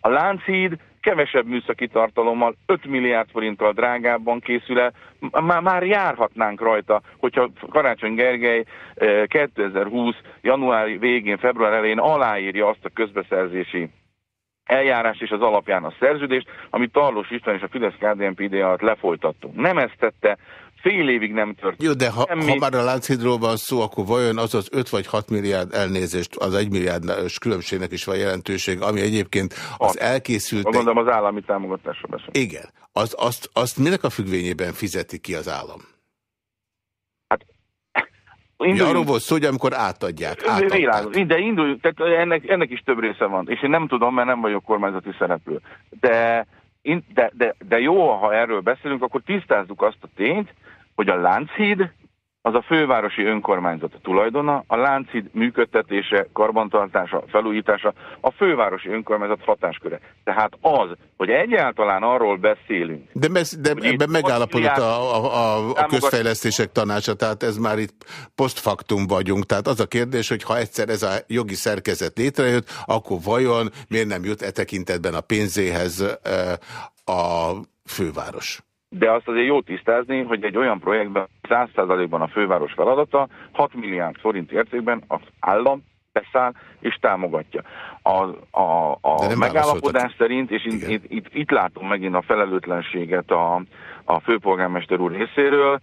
A Lánchíd kevesebb műszaki tartalommal, 5 milliárd forinttal drágábban készül el, már, már járhatnánk rajta, hogyha Karácsony Gergely 2020. Eh, január végén, február elején aláírja azt a közbeszerzési eljárást és az alapján a szerződést, amit Tarlós István és a Fidesz KDNP alatt lefolytattunk. Nem ezt tette, fél évig nem történt. Jó, de ha, Semmi. ha már a Lánchídról van szó, akkor vajon az az 5 vagy 6 milliárd elnézést, az 1 milliárd különbségnek is van jelentőség, ami egyébként az Hat. elkészült... Ha Gondolom az állami támogatásra beszél. Igen. Az, azt, azt minek a függvényében fizeti ki az állam? Ugye Induljunk- arról volt szó, hogy amikor átadják. átadták. Világos. De indul, tehát ennek, ennek is több része van, és én nem tudom, mert nem vagyok kormányzati szereplő. De, de, de, de jó, ha erről beszélünk, akkor tisztázzuk azt a tényt, hogy a Lánchíd az a fővárosi önkormányzat tulajdona, a Lánchíd működtetése, karbantartása, felújítása a fővárosi önkormányzat hatásköre. Tehát az, hogy egyáltalán arról beszélünk, De, mez, de ebben megállapodott a, a, a, a közfejlesztések tanácsa, tehát ez már itt postfaktum vagyunk. Tehát az a kérdés, hogy ha egyszer ez a jogi szerkezet létrejött, akkor vajon miért nem jut e tekintetben a pénzéhez e, a főváros? De azt azért jó tisztázni, hogy egy olyan projektben 100%-ban a főváros feladata 6 milliárd forint értékben az állam beszáll és támogatja. A, a, a megállapodás szerint, és itt, itt, itt, itt látom megint a felelőtlenséget a, a főpolgármester úr részéről,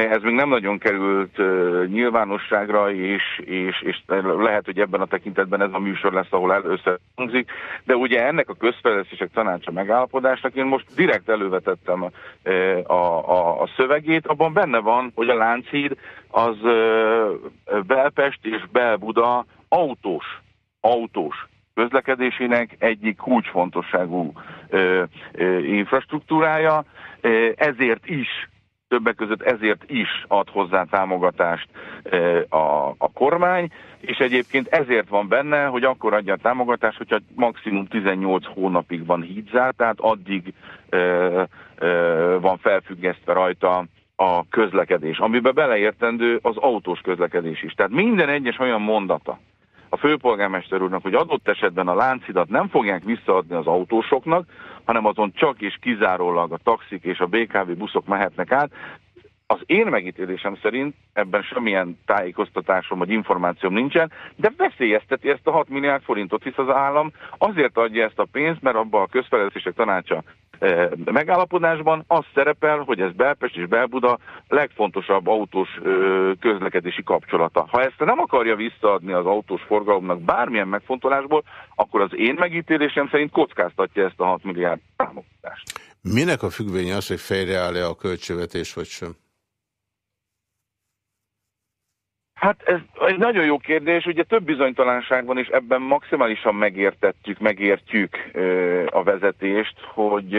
ez még nem nagyon került nyilvánosságra, és, és, és lehet, hogy ebben a tekintetben ez a műsor lesz, ahol először hangzik, de ugye ennek a közfejlesztések tanácsa megállapodásnak én most direkt elővetettem a, a, a, a szövegét, abban benne van, hogy a Lánchíd az Belpest és Belbuda autós, autós közlekedésének egyik kulcsfontosságú ö, ö, infrastruktúrája, ö, ezért is többek között ezért is ad hozzá támogatást ö, a, a kormány, és egyébként ezért van benne, hogy akkor adja a támogatást, hogyha maximum 18 hónapig van hídzár, tehát addig ö, ö, van felfüggesztve rajta a közlekedés, amiben beleértendő az autós közlekedés is. Tehát minden egyes olyan mondata, a főpolgármester úrnak, hogy adott esetben a láncidat nem fogják visszaadni az autósoknak, hanem azon csak és kizárólag a taxik és a BKV buszok mehetnek át. Az én megítélésem szerint ebben semmilyen tájékoztatásom vagy információm nincsen, de veszélyezteti ezt a 6 milliárd forintot, hisz az állam azért adja ezt a pénzt, mert abban a közfelelősségek tanácsa megállapodásban az szerepel, hogy ez Belpest és Belbuda legfontosabb autós közlekedési kapcsolata. Ha ezt nem akarja visszaadni az autós forgalomnak bármilyen megfontolásból, akkor az én megítélésem szerint kockáztatja ezt a 6 milliárd támogatást. Minek a függvénye az, hogy fejreáll-e a költségvetés, vagy sem? Hát ez egy nagyon jó kérdés, ugye több bizonytalanság van, és ebben maximálisan megértettük, megértjük a vezetést, hogy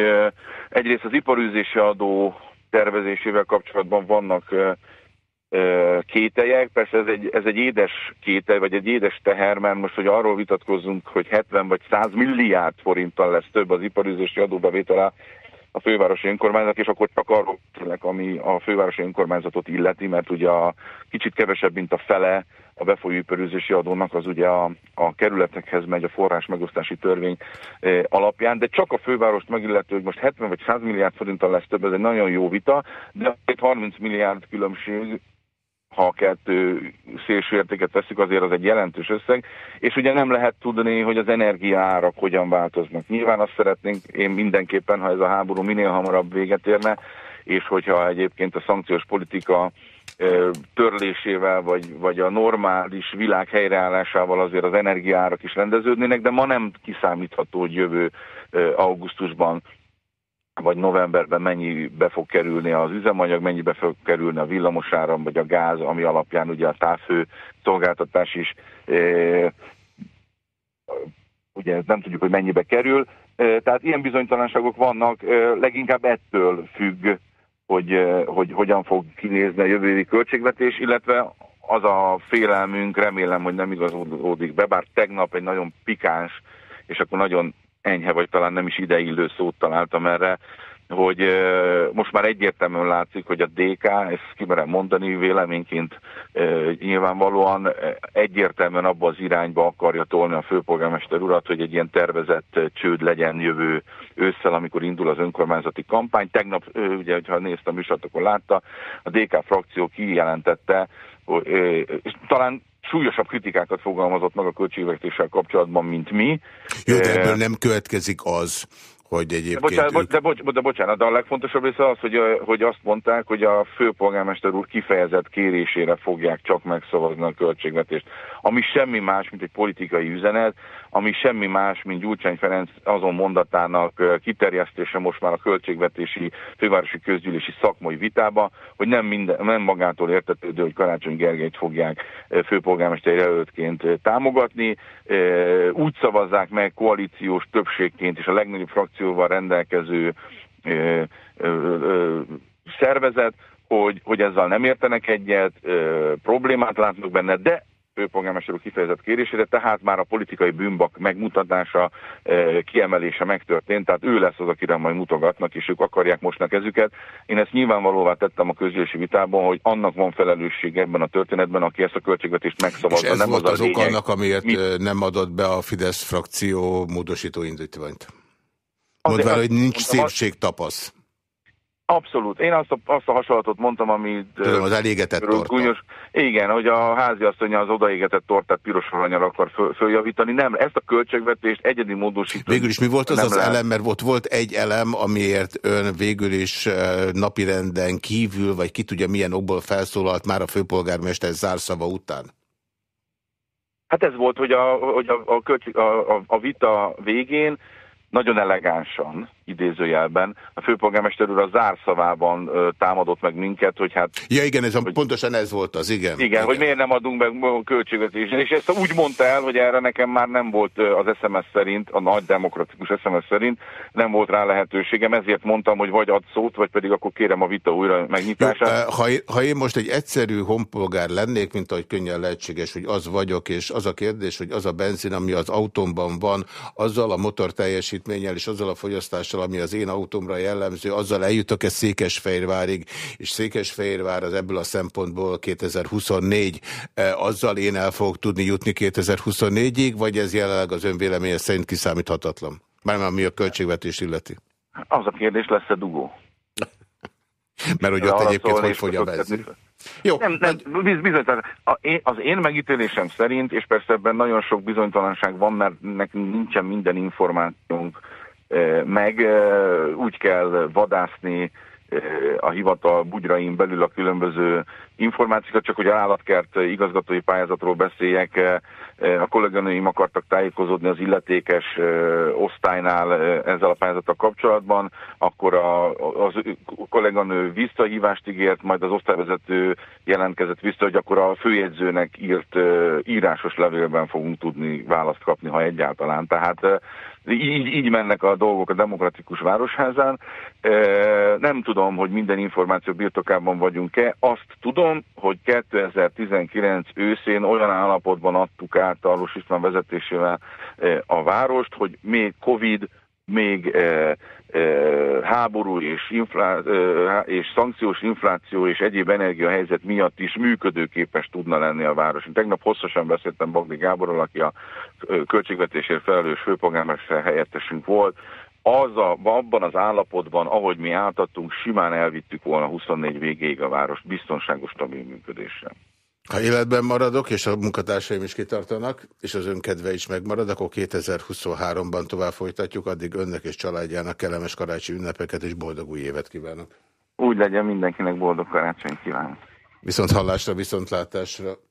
egyrészt az iparűzési adó tervezésével kapcsolatban vannak kételyek, persze ez egy, ez egy édes kételj, vagy egy édes teher, mert most, hogy arról vitatkozunk, hogy 70 vagy 100 milliárd forinttal lesz több az iparűzési adóbevétele a fővárosi önkormányzat, és akkor csak arról beszélek, ami a fővárosi önkormányzatot illeti, mert ugye a kicsit kevesebb, mint a fele a befolyóiparűzési adónak az ugye a, a kerületekhez megy a forrás megosztási törvény eh, alapján, de csak a fővárost megillető, hogy most 70 vagy 100 milliárd forinttal lesz több, ez egy nagyon jó vita, de egy 30 milliárd különbség ha a kettő szélső értéket veszük, azért az egy jelentős összeg, és ugye nem lehet tudni, hogy az energiaárak hogyan változnak. Nyilván azt szeretnénk, én mindenképpen, ha ez a háború minél hamarabb véget érne, és hogyha egyébként a szankciós politika törlésével, vagy, vagy a normális világ helyreállásával azért az energiaárak is rendeződnének, de ma nem kiszámítható, hogy jövő augusztusban vagy novemberben mennyibe fog kerülni az üzemanyag, mennyibe fog kerülni a villamosáram, vagy a gáz, ami alapján ugye a távfő szolgáltatás is, e, ugye nem tudjuk, hogy mennyibe kerül. E, tehát ilyen bizonytalanságok vannak, e, leginkább ettől függ, hogy, e, hogy hogyan fog kinézni a jövő költségvetés, illetve az a félelmünk, remélem, hogy nem igazolódik be, bár tegnap egy nagyon pikáns, és akkor nagyon enyhe, vagy talán nem is ideillő szót találtam erre, hogy most már egyértelműen látszik, hogy a DK, ezt kimerem mondani véleményként nyilvánvalóan egyértelműen abba az irányba akarja tolni a főpolgármester urat, hogy egy ilyen tervezett csőd legyen jövő ősszel, amikor indul az önkormányzati kampány. Tegnap, ugye, ha néztem műsort, akkor látta, a DK frakció kijelentette, talán súlyosabb kritikákat fogalmazott meg a költségvetéssel kapcsolatban, mint mi. Jó, de ebből nem következik az, hogy De egyébként bocsánat, ők... de, bocs, de bocsánat, de a legfontosabb része az, hogy, hogy azt mondták, hogy a főpolgármester úr kifejezett kérésére fogják csak megszavazni a költségvetést. Ami semmi más, mint egy politikai üzenet, ami semmi más, mint Gyurcsány Ferenc azon mondatának kiterjesztése most már a költségvetési fővárosi közgyűlési szakmai vitába, hogy nem, minden, nem magától értetődő, hogy Karácsony Gergelyt fogják főpolgármester jelöltként támogatni. Úgy szavazzák meg koalíciós többségként és a legnagyobb frakcióval rendelkező ö, ö, ö, szervezet, hogy, hogy ezzel nem értenek egyet, ö, problémát látnak benne, de főpolgármester úr kifejezett kérésére, tehát már a politikai bűnbak megmutatása, kiemelése megtörtént, tehát ő lesz az, akire majd mutogatnak, és ők akarják most a kezüket. Én ezt nyilvánvalóvá tettem a közgyűlési vitában, hogy annak van felelősség ebben a történetben, aki ezt a költségvetést És megszavazza. ez nem volt az, az ok annak, amiért Mi- nem adott be a Fidesz frakció módosító indítványt. Mondván, azt hogy nincs mondtam, azt- szépség tapasz. Abszolút. Én azt a, azt a hasonlatot mondtam, amit... Tudom, az elégetett torta. Gúnyos, igen, hogy a háziasszonya az odaégetett tortát piros aranyal akar föl, följavítani. Nem, ezt a költségvetést egyedi módosító. Végül is mi volt az az lehet. elem, mert volt, volt egy elem, amiért ön végül is napirenden kívül, vagy ki tudja milyen okból felszólalt már a főpolgármester zárszava után. Hát ez volt, hogy a, hogy a, a, költség, a, a, a vita végén nagyon elegánsan, idézőjelben, a főpolgármester úr a zárszavában támadott meg minket, hogy hát Ja igen, ez a, pontosan ez volt az, igen. Igen, igen, hogy miért nem adunk meg a költségvetésre. És ezt úgy mondta el, hogy erre nekem már nem volt az SMS szerint, a nagy demokratikus SMS szerint nem volt rá lehetőségem, ezért mondtam, hogy vagy ad szót, vagy pedig akkor kérem a vita újra Jó, megnyitását. eh, ha, én- ha én most egy egyszerű honpolgár lennék, mint ahogy könnyen lehetséges, hogy az vagyok, és az a kérdés, hogy az a benzin, ami az autómban van, azzal a motor teljesítménnyel és azzal a fogyasztással, ami az én autómra jellemző, azzal eljutok-e Székesfehérvárig, és Székesfehérvár az ebből a szempontból 2024, eh, azzal én el fogok tudni jutni 2024-ig, vagy ez jelenleg az ön véleménye szerint kiszámíthatatlan? Mármint ami a költségvetést illeti. Az a kérdés, lesz-e dugó? Mert hogy ott egyébként hogy fogy a benzin. Jó, Nem, nem, biz- bizony, tehát a, én, az én megítélésem szerint, és persze ebben nagyon sok bizonytalanság van, mert nekünk nincsen minden információnk meg, úgy kell vadászni a hivatal bugyrain belül a különböző információkat, csak hogy állatkert igazgatói pályázatról beszéljek, a kolléganőim akartak tájékozódni az illetékes osztálynál ezzel a pályázattal kapcsolatban, akkor a, az kolléganő visszahívást ígért, majd az osztályvezető jelentkezett vissza, hogy akkor a főjegyzőnek írt írásos levélben fogunk tudni választ kapni, ha egyáltalán. Tehát eh, így, így mennek a dolgok a demokratikus városházán. Nem tudom, hogy minden információ birtokában vagyunk-e. Azt tudom, hogy 2019 őszén olyan állapotban adtuk át Arlós István vezetésével eh, a várost, hogy még Covid, még eh, eh, háború és, inflá, eh, és szankciós infláció és egyéb energiahelyzet miatt is működőképes tudna lenni a város. Én tegnap hosszasan beszéltem Bagdi Gáborral, aki a költségvetésért felelős főpolgármester helyettesünk volt, az a, abban az állapotban, ahogy mi átadtunk, simán elvittük volna 24 végéig a város biztonságos, stabil működésre. Ha életben maradok, és a munkatársaim is kitartanak, és az önkedve is megmarad, akkor 2023-ban tovább folytatjuk, addig önnek és családjának kellemes karácsi ünnepeket és boldog új évet kívánok. Úgy legyen mindenkinek boldog karácsonyt kívánok. Viszont hallásra, viszontlátásra. igen.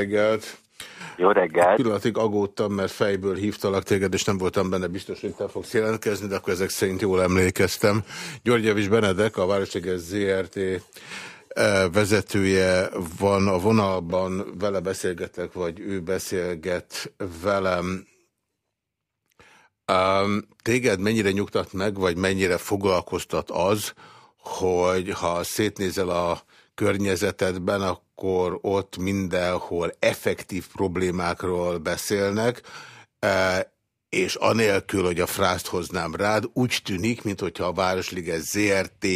Reggelt! Jó reggelt! Pillanatig aggódtam, mert fejből hívtalak téged, és nem voltam benne biztos, hogy te fogsz jelentkezni, de akkor ezek szerint jól emlékeztem. György Javis Benedek, a Városliges ZRT eh, vezetője van a vonalban, vele beszélgetek, vagy ő beszélget velem. Téged mennyire nyugtat meg, vagy mennyire foglalkoztat az, hogy ha szétnézel a környezetedben, akkor ott mindenhol effektív problémákról beszélnek, e, és anélkül, hogy a frászt hoznám rád, úgy tűnik, mintha a Városliges ZRT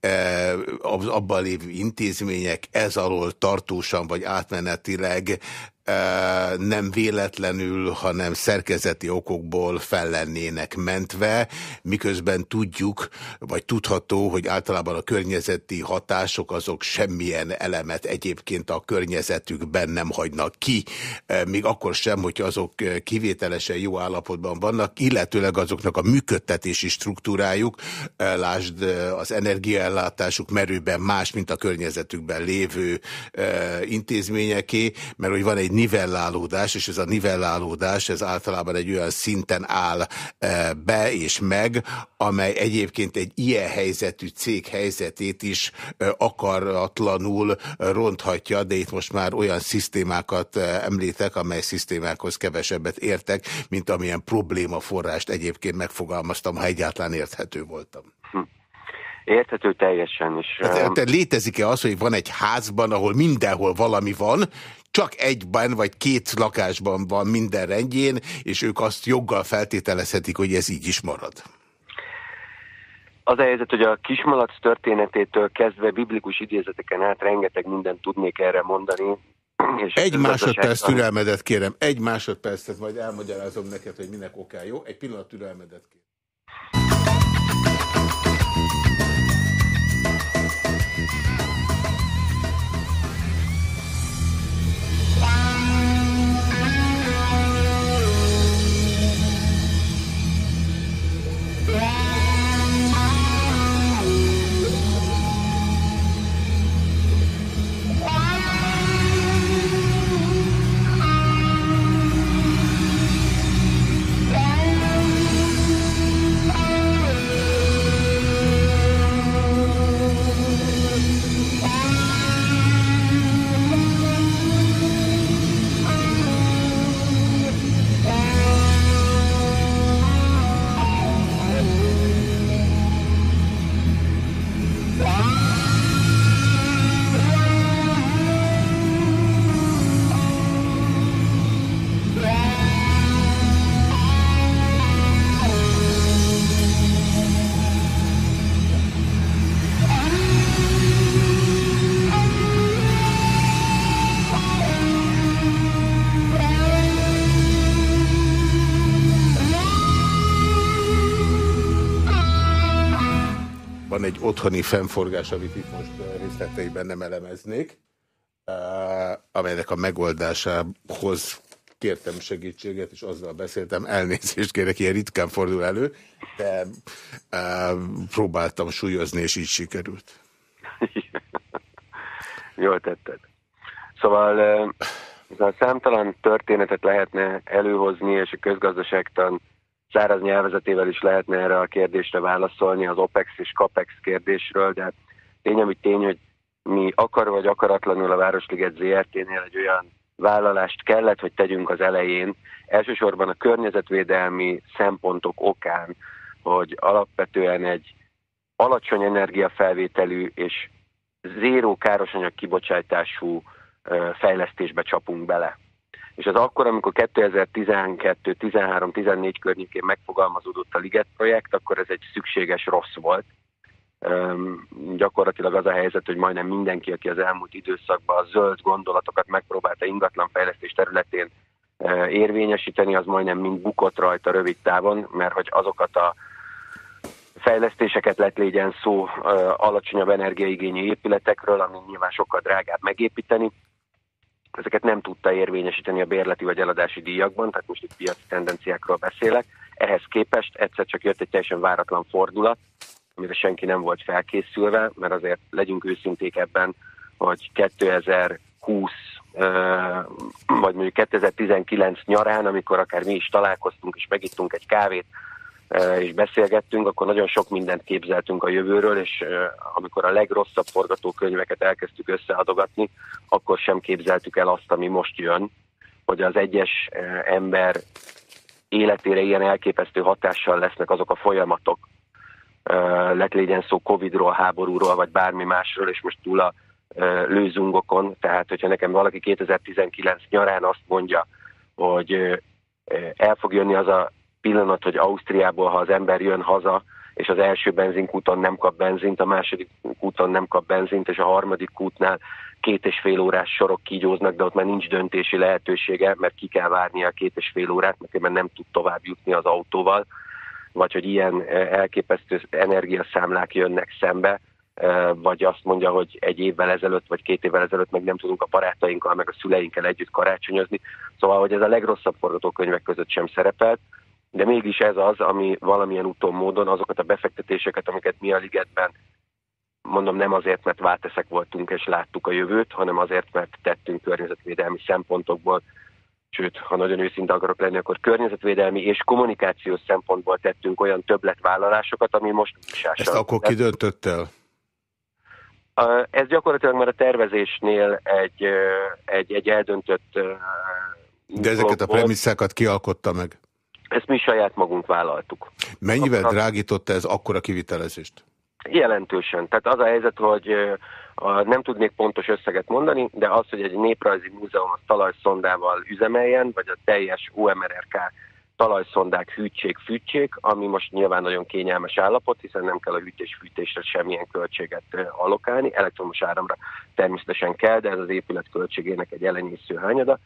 e, abban lévő intézmények ez alól tartósan vagy átmenetileg nem véletlenül, hanem szerkezeti okokból fellennének mentve, miközben tudjuk, vagy tudható, hogy általában a környezeti hatások azok semmilyen elemet egyébként a környezetükben nem hagynak ki, még akkor sem, hogy azok kivételesen jó állapotban vannak, illetőleg azoknak a működtetési struktúrájuk, lásd az energiaellátásuk merőben más, mint a környezetükben lévő intézményeké, mert hogy van egy nivellálódás, és ez a nivellálódás, ez általában egy olyan szinten áll e, be és meg, amely egyébként egy ilyen helyzetű cég helyzetét is e, akaratlanul ronthatja, de itt most már olyan szisztémákat e, említek, amely szisztémákhoz kevesebbet értek, mint amilyen problémaforrást egyébként megfogalmaztam, ha egyáltalán érthető voltam. Hm. Érthető teljesen is. Tehát, létezik-e az, hogy van egy házban, ahol mindenhol valami van, csak egyben vagy két lakásban van minden rendjén, és ők azt joggal feltételezhetik, hogy ez így is marad. Az a helyzet, hogy a kismalac történetétől kezdve biblikus idézeteken át rengeteg mindent tudnék erre mondani. És egy másodperc türelmedet kérem, egy másodpercet majd elmagyarázom neked, hogy minek oká, jó? Egy pillanat türelmedet kérem. Otthoni fennforgás, amit itt most részleteiben nem elemeznék, amelynek a megoldásához kértem segítséget, és azzal beszéltem, elnézést kérek, ilyen ritkán fordul elő, de próbáltam súlyozni, és így sikerült. Jól tetted. Szóval a számtalan történetet lehetne előhozni, és a közgazdaságtan száraz nyelvezetével is lehetne erre a kérdésre válaszolni, az OPEX és CAPEX kérdésről, de tény, ami tény, hogy mi akar vagy akaratlanul a Városliget ZRT-nél egy olyan vállalást kellett, hogy tegyünk az elején, elsősorban a környezetvédelmi szempontok okán, hogy alapvetően egy alacsony energiafelvételű és zéró károsanyag kibocsátású fejlesztésbe csapunk bele és az akkor, amikor 2012, 13, 14 környékén megfogalmazódott a Liget projekt, akkor ez egy szükséges rossz volt. Um, gyakorlatilag az a helyzet, hogy majdnem mindenki, aki az elmúlt időszakban a zöld gondolatokat megpróbálta ingatlanfejlesztés területén érvényesíteni, az majdnem mind bukott rajta rövid távon, mert hogy azokat a fejlesztéseket lett légyen szó alacsonyabb energiaigényű épületekről, ami nyilván sokkal drágább megépíteni, ezeket nem tudta érvényesíteni a bérleti vagy eladási díjakban, tehát most itt piaci tendenciákról beszélek. Ehhez képest egyszer csak jött egy teljesen váratlan fordulat, amire senki nem volt felkészülve, mert azért legyünk őszinték ebben, hogy 2020 vagy mondjuk 2019 nyarán, amikor akár mi is találkoztunk és megittunk egy kávét, és beszélgettünk, akkor nagyon sok mindent képzeltünk a jövőről, és amikor a legrosszabb forgatókönyveket elkezdtük összeadogatni, akkor sem képzeltük el azt, ami most jön, hogy az egyes ember életére ilyen elképesztő hatással lesznek azok a folyamatok, lett legyen szó Covidról, háborúról, vagy bármi másról, és most túl a lőzungokon, tehát hogyha nekem valaki 2019 nyarán azt mondja, hogy el fog jönni az a pillanat, hogy Ausztriából, ha az ember jön haza, és az első benzinkúton nem kap benzint, a második úton nem kap benzint, és a harmadik útnál két és fél órás sorok kígyóznak, de ott már nincs döntési lehetősége, mert ki kell várnia a két és fél órát, mert nem tud tovább jutni az autóval, vagy hogy ilyen elképesztő energiaszámlák jönnek szembe, vagy azt mondja, hogy egy évvel ezelőtt, vagy két évvel ezelőtt meg nem tudunk a barátainkkal, meg a szüleinkkel együtt karácsonyozni. Szóval, hogy ez a legrosszabb forgatókönyvek között sem szerepelt, de mégis ez az, ami valamilyen úton módon azokat a befektetéseket, amiket mi a ligetben mondom nem azért, mert válteszek voltunk és láttuk a jövőt, hanem azért, mert tettünk környezetvédelmi szempontokból, sőt, ha nagyon őszinte akarok lenni, akkor környezetvédelmi és kommunikációs szempontból tettünk olyan többletvállalásokat, ami most is Ezt akkor ki döntött el? Ez gyakorlatilag már a tervezésnél egy, egy, egy eldöntött... De ezeket a premisszákat kialkotta meg? Ezt mi saját magunk vállaltuk. Mennyivel drágította ez akkor a kivitelezést? Jelentősen. Tehát az a helyzet, hogy nem tudnék pontos összeget mondani, de az, hogy egy néprajzi múzeum az talajszondával üzemeljen, vagy a teljes UMRRK talajszondák hűtsék, fűtsék, ami most nyilván nagyon kényelmes állapot, hiszen nem kell a hűtés-fűtésre semmilyen költséget allokálni, elektromos áramra természetesen kell, de ez az épület költségének egy elenyésző hányada.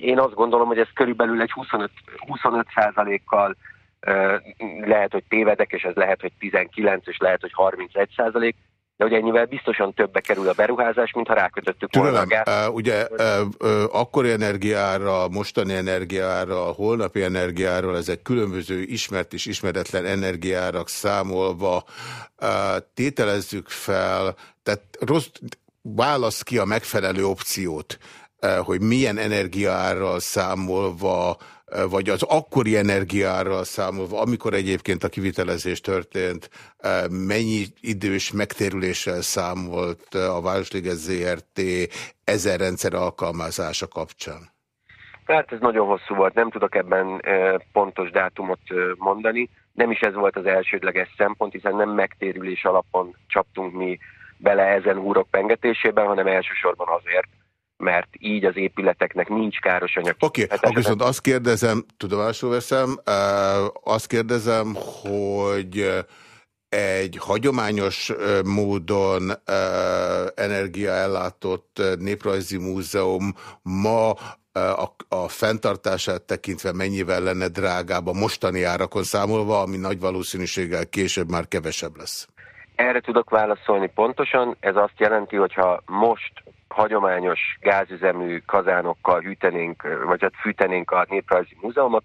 Én azt gondolom, hogy ez körülbelül egy 25, 25 kal lehet, hogy tévedek, és ez lehet, hogy 19, és lehet, hogy 31 százalék, de ugye ennyivel biztosan többe kerül a beruházás, mint ha rákötöttük volna a uh, ugye akkori energiára, mostani energiára, holnapi energiáról, ezek különböző ismert és ismeretlen energiárak számolva tételezzük fel, tehát rossz, válasz ki a megfelelő opciót, hogy milyen energiáról számolva vagy az akkori energiára számolva, amikor egyébként a kivitelezés történt, mennyi idős megtérüléssel számolt a Városliget ZRT ezer rendszer alkalmazása kapcsán? Hát ez nagyon hosszú volt, nem tudok ebben pontos dátumot mondani. Nem is ez volt az elsődleges szempont, hiszen nem megtérülés alapon csaptunk mi bele ezen úrok pengetésében, hanem elsősorban azért, mert így az épületeknek nincs káros anyag. Oké, okay, akkor viszont azt kérdezem, tudomásul veszem, azt kérdezem, hogy egy hagyományos módon energiaellátott néprajzi múzeum ma a, a fenntartását tekintve mennyivel lenne drágább a mostani árakon számolva, ami nagy valószínűséggel később már kevesebb lesz? Erre tudok válaszolni pontosan. Ez azt jelenti, hogy ha most hagyományos gázüzemű kazánokkal hűtenénk, vagy hát fűtenénk a Néprajzi Múzeumot,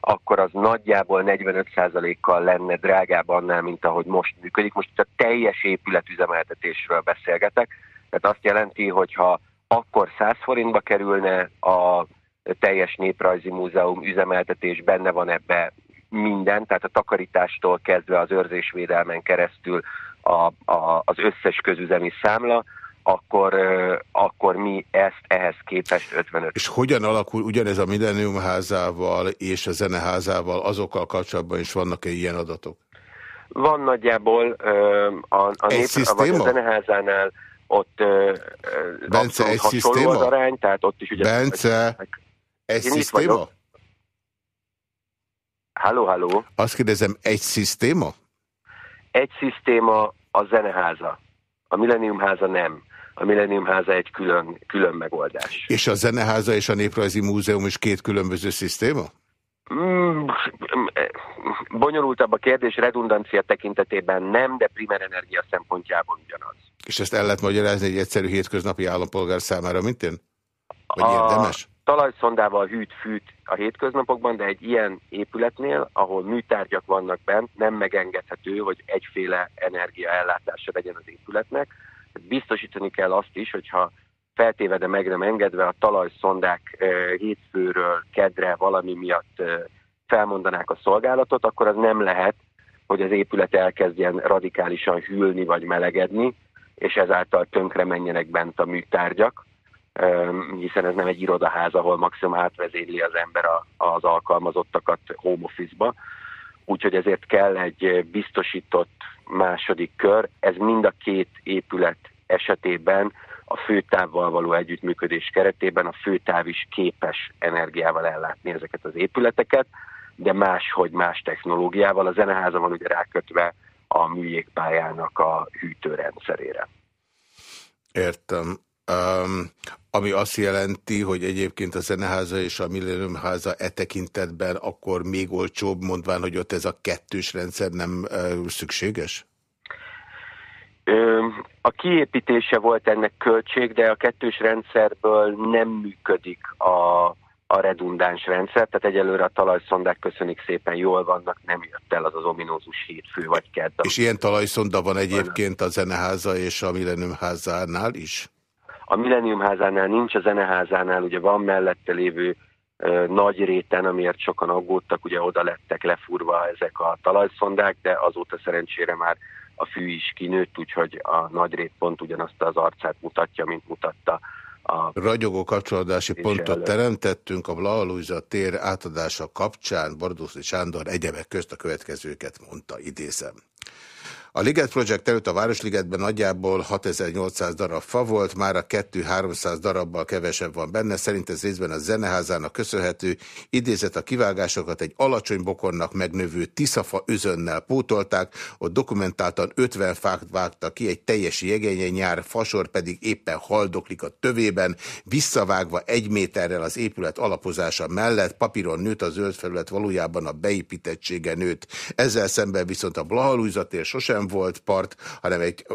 akkor az nagyjából 45%-kal lenne drágább annál, mint ahogy most működik. Most a teljes épületüzemeltetésről beszélgetek, tehát azt jelenti, hogy ha akkor 100 forintba kerülne a teljes néprajzi múzeum üzemeltetés, benne van ebbe minden, tehát a takarítástól kezdve az őrzésvédelmen keresztül a, a, az összes közüzemi számla, akkor, akkor mi ezt ehhez képest 55. És hogyan alakul ugyanez a Millennium házával és a zeneházával, azokkal kapcsolatban is vannak-e ilyen adatok? Van nagyjából a, a, nép, a zeneházánál ott Bence, egy szisztéma? az arány, tehát ott is ugye... Bence, egy szisztéma? Halló, halló. Azt kérdezem, egy szisztéma? Egy szisztéma a zeneháza. A Millennium háza nem a Millennium háza egy külön, külön megoldás. És a Zeneháza és a Néprajzi Múzeum is két különböző szisztéma? Mm, bonyolultabb a kérdés, redundancia tekintetében nem, de primer energia szempontjából ugyanaz. És ezt el lehet magyarázni egy egyszerű hétköznapi állampolgár számára, mint én? Vagy a érdemes? talajszondával hűt-fűt a hétköznapokban, de egy ilyen épületnél, ahol műtárgyak vannak bent, nem megengedhető, hogy egyféle energiaellátása legyen az épületnek, biztosítani kell azt is, hogyha feltéve, de meg nem engedve a talajszondák hétfőről kedre valami miatt felmondanák a szolgálatot, akkor az nem lehet, hogy az épület elkezdjen radikálisan hűlni vagy melegedni, és ezáltal tönkre menjenek bent a műtárgyak, hiszen ez nem egy irodaház, ahol maximum átvezényli az ember az alkalmazottakat home office-ba. Úgyhogy ezért kell egy biztosított második kör. Ez mind a két épület esetében a főtávval való együttműködés keretében a főtáv is képes energiával ellátni ezeket az épületeket, de máshogy más technológiával. A zeneháza van ugye rákötve a műjégpályának a hűtőrendszerére. Értem. Um, ami azt jelenti, hogy egyébként a Zeneháza és a Millennium Háza e tekintetben akkor még olcsóbb, mondván, hogy ott ez a kettős rendszer nem szükséges? A kiépítése volt ennek költség, de a kettős rendszerből nem működik a, a redundáns rendszer, tehát egyelőre a talajszondák köszönik szépen jól vannak, nem jött el az az ominózus hétfő vagy kedd. És ilyen talajszonda van egyébként a Zeneháza és a Millennium házánál is? A Millennium házánál nincs, a Zeneházánál ugye van mellette lévő nagy réten, amiért sokan aggódtak, ugye oda lettek lefúrva ezek a talajszondák, de azóta szerencsére már a fű is kinőtt, úgyhogy a nagy rét pont ugyanazt az arcát mutatja, mint mutatta a... Ragyogó kapcsolódási pontot előtt. teremtettünk a Blahalújza tér átadása kapcsán, Bardószi Sándor egyebek közt a következőket mondta, idézem. A Liget Project előtt a Városligetben nagyjából 6800 darab fa volt, már a 2-300 darabbal kevesebb van benne, szerint ez részben a zeneházának köszönhető. Idézett a kivágásokat egy alacsony bokornak megnövő tiszafa özönnel pótolták, ott dokumentáltan 50 fát vágta ki, egy teljes jegénye nyár, fasor pedig éppen haldoklik a tövében, visszavágva egy méterrel az épület alapozása mellett, papíron nőtt a zöld felület valójában a beépítettsége nőtt. Ezzel szemben viszont a Blahalújzatér sosem nem volt part, hanem egy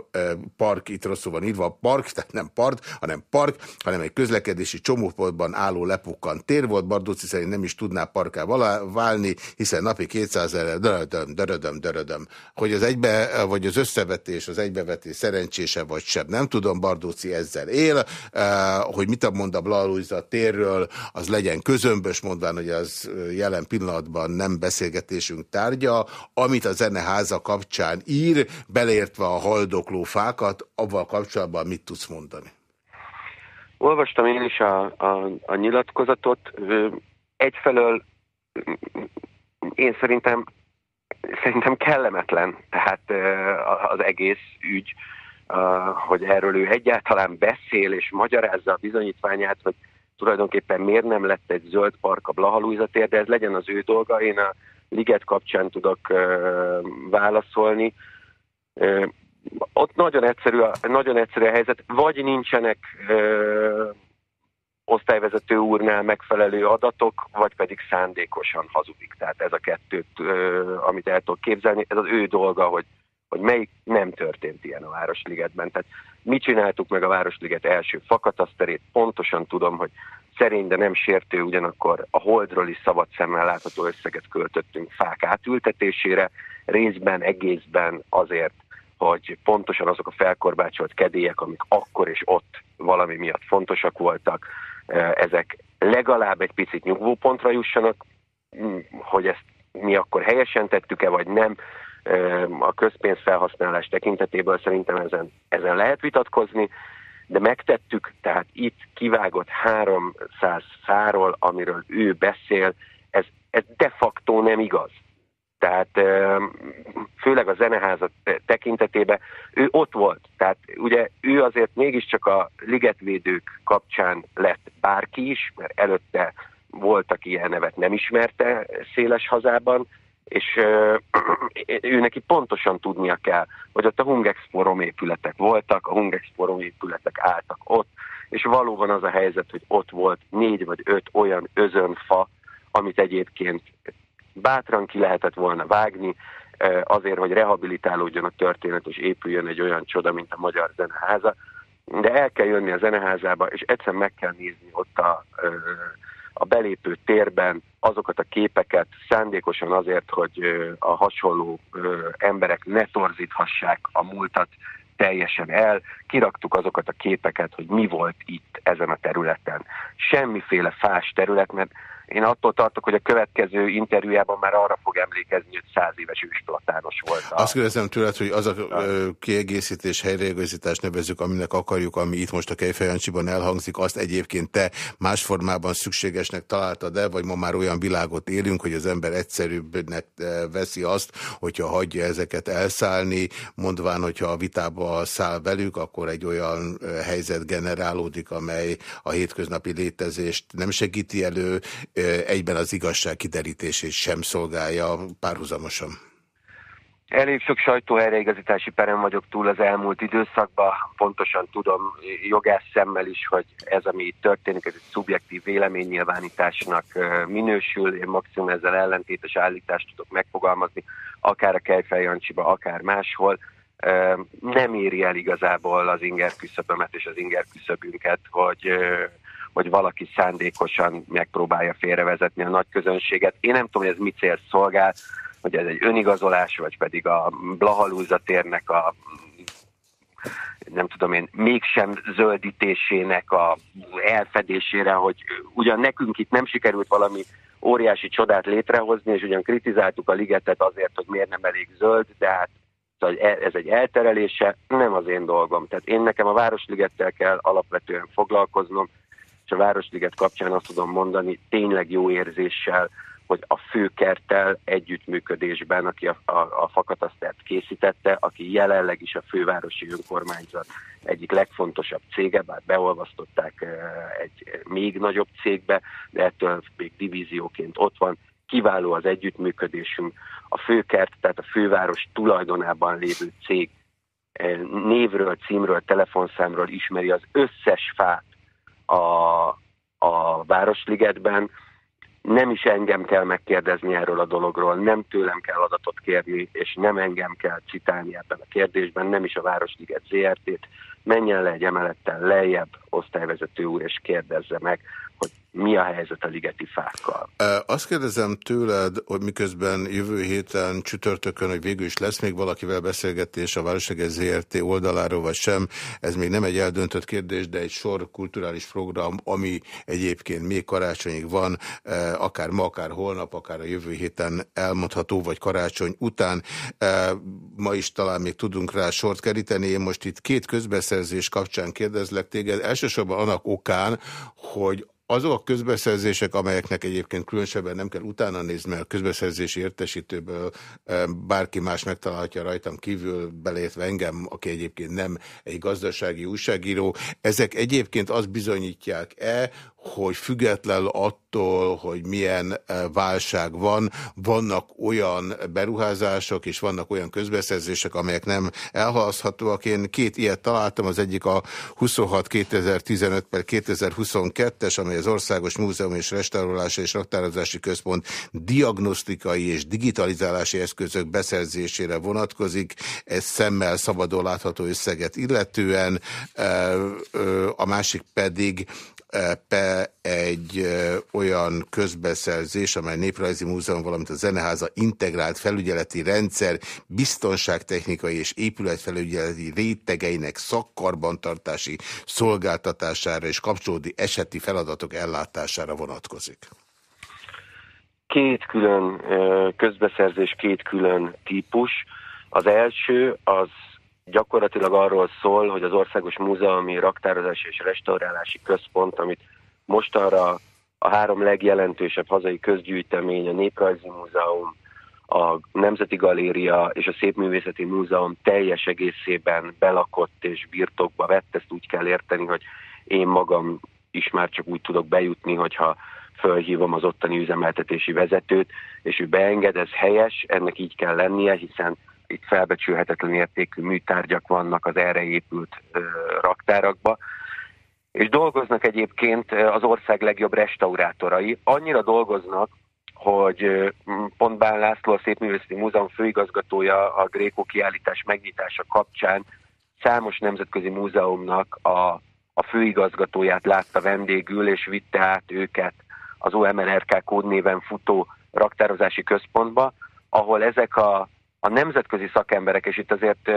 park, itt rosszul van írva, park, tehát nem part, hanem park, hanem egy közlekedési csomópontban álló lepukkant tér volt. Bardóci szerint nem is tudná parká válni, hiszen napi 200 ezer, dörödöm, dörödöm, dörödöm. Hogy az egybe, vagy az összevetés, az egybevetés szerencsése vagy sem, nem tudom, Bardóci ezzel él, hogy mit mond a Blalújza térről, az legyen közömbös, mondván, hogy az jelen pillanatban nem beszélgetésünk tárgya, amit a zeneháza kapcsán ír, ír, beleértve a haldokló fákat, avval kapcsolatban mit tudsz mondani? Olvastam én is a, a, a nyilatkozatot. Egyfelől én szerintem szerintem kellemetlen, tehát az egész ügy, hogy erről ő egyáltalán beszél és magyarázza a bizonyítványát, hogy tulajdonképpen miért nem lett egy zöld park a Blahalújza tér, de ez legyen az ő dolga. Én a liget kapcsán tudok válaszolni ott nagyon egyszerű, a, nagyon egyszerű a helyzet, vagy nincsenek ö, osztályvezető úrnál megfelelő adatok, vagy pedig szándékosan hazudik. Tehát ez a kettőt, ö, amit el tudok képzelni, ez az ő dolga, hogy, hogy melyik nem történt ilyen a Városligetben. Tehát mi csináltuk meg a Városliget első fakataszterét, pontosan tudom, hogy szerény, de nem sértő, ugyanakkor a holdról is szabad szemmel látható összeget költöttünk fák átültetésére, részben, egészben azért, hogy pontosan azok a felkorbácsolt kedélyek, amik akkor és ott valami miatt fontosak voltak, ezek legalább egy picit nyugvópontra jussanak, hogy ezt mi akkor helyesen tettük-e, vagy nem, a közpénzfelhasználás tekintetéből szerintem ezen, ezen lehet vitatkozni, de megtettük, tehát itt kivágott 300 száról, amiről ő beszél, ez, ez de facto nem igaz. Tehát főleg a zeneházat tekintetében ő ott volt. Tehát ugye ő azért mégiscsak a ligetvédők kapcsán lett bárki is, mert előtte volt, aki ilyen nevet nem ismerte széles hazában, és ő neki pontosan tudnia kell, hogy ott a Hungexpo épületek voltak, a Hungexpo épületek álltak ott, és valóban az a helyzet, hogy ott volt négy vagy öt olyan özönfa, amit egyébként bátran ki lehetett volna vágni, azért, hogy rehabilitálódjon a történet, és épüljön egy olyan csoda, mint a Magyar Zeneháza. De el kell jönni a zeneházába, és egyszer meg kell nézni ott a, a belépő térben azokat a képeket, szándékosan azért, hogy a hasonló emberek ne torzíthassák a múltat, teljesen el, kiraktuk azokat a képeket, hogy mi volt itt ezen a területen. Semmiféle fás terület, mert én attól tartok, hogy a következő interjújában már arra fog emlékezni, hogy száz éves ősplatános volt. A... Azt kérdezem tőled, hogy az a kiegészítés, helyreigazítás nevezük, aminek akarjuk, ami itt most a Kejfejancsiban elhangzik, azt egyébként te más formában szükségesnek találtad-e, vagy ma már olyan világot élünk, hogy az ember egyszerűbbnek veszi azt, hogyha hagyja ezeket elszállni, mondván, hogyha a vitába száll velük, akkor egy olyan helyzet generálódik, amely a hétköznapi létezést nem segíti elő, egyben az igazság kiderítését sem szolgálja párhuzamosan. Elég sok sajtóhelyreigazítási perem vagyok túl az elmúlt időszakban. Pontosan tudom jogász szemmel is, hogy ez, ami itt történik, ez egy szubjektív véleménynyilvánításnak minősül. Én maximum ezzel ellentétes állítást tudok megfogalmazni, akár a Kejfej Jancsiba, akár máshol. Nem éri el igazából az inger küszöbömet és az inger küszöbünket, hogy hogy valaki szándékosan megpróbálja félrevezetni a nagy közönséget. Én nem tudom, hogy ez mit cél szolgál, hogy ez egy önigazolás, vagy pedig a Blahalúza térnek a nem tudom én, mégsem zöldítésének a elfedésére, hogy ugyan nekünk itt nem sikerült valami óriási csodát létrehozni, és ugyan kritizáltuk a ligetet azért, hogy miért nem elég zöld, de hát ez egy elterelése, nem az én dolgom. Tehát én nekem a Városligettel kell alapvetően foglalkoznom, és a Városliget kapcsán azt tudom mondani, tényleg jó érzéssel, hogy a főkerttel együttműködésben, aki a, a, a fakatasztert készítette, aki jelenleg is a fővárosi önkormányzat egyik legfontosabb cége, bár beolvasztották egy még nagyobb cégbe, de ettől még divízióként ott van. Kiváló az együttműködésünk. A főkert, tehát a főváros tulajdonában lévő cég névről, címről, telefonszámról ismeri az összes fát, a, a Városligetben. Nem is engem kell megkérdezni erről a dologról, nem tőlem kell adatot kérni, és nem engem kell citálni ebben a kérdésben, nem is a Városliget ZRT-t. Menjen le egy emelettel lejjebb, osztályvezető úr, és kérdezze meg, hogy mi a helyzet a ligeti fákkal. Azt kérdezem tőled, hogy miközben jövő héten csütörtökön, hogy végül is lesz még valakivel beszélgetés a Városleges ZRT oldaláról, vagy sem, ez még nem egy eldöntött kérdés, de egy sor kulturális program, ami egyébként még karácsonyig van, akár ma, akár holnap, akár a jövő héten elmondható, vagy karácsony után. Ma is talán még tudunk rá sort keríteni. Én most itt két közbeszerzés kapcsán kérdezlek téged, elsősorban annak okán, hogy azok a közbeszerzések, amelyeknek egyébként különösebben nem kell utána nézni, mert a közbeszerzési értesítőből bárki más megtalálhatja rajtam kívül, beleértve engem, aki egyébként nem egy gazdasági újságíró, ezek egyébként azt bizonyítják-e, hogy független attól, hogy milyen eh, válság van, vannak olyan beruházások és vannak olyan közbeszerzések, amelyek nem elhalaszthatóak. Én két ilyet találtam, az egyik a 26-2015 per 2022-es, amely az Országos Múzeum és Restaurálási és Raktározási Központ diagnosztikai és digitalizálási eszközök beszerzésére vonatkozik. Ez szemmel szabadon látható összeget illetően, eh, a másik pedig pe egy olyan közbeszerzés, amely Néprajzi Múzeum, valamint a Zeneháza integrált felügyeleti rendszer biztonságtechnikai és épületfelügyeleti rétegeinek szakkarbantartási szolgáltatására és kapcsolódi eseti feladatok ellátására vonatkozik. Két külön közbeszerzés, két külön típus. Az első az gyakorlatilag arról szól, hogy az Országos Múzeumi Raktározási és Restaurálási Központ, amit mostanra a három legjelentősebb hazai közgyűjtemény, a Néprajzi Múzeum, a Nemzeti Galéria és a Szépművészeti Múzeum teljes egészében belakott és birtokba vett, ezt úgy kell érteni, hogy én magam is már csak úgy tudok bejutni, hogyha fölhívom az ottani üzemeltetési vezetőt, és ő beenged, ez helyes, ennek így kell lennie, hiszen itt felbecsülhetetlen értékű műtárgyak vannak az erre épült raktárakba, és dolgoznak egyébként az ország legjobb restaurátorai. Annyira dolgoznak, hogy pont Bán László, a Szépművészeti Múzeum főigazgatója a Gréko kiállítás megnyitása kapcsán számos nemzetközi múzeumnak a, a főigazgatóját látta vendégül, és vitte át őket az OMRRK kódnéven futó raktározási központba, ahol ezek a a nemzetközi szakemberek, és itt azért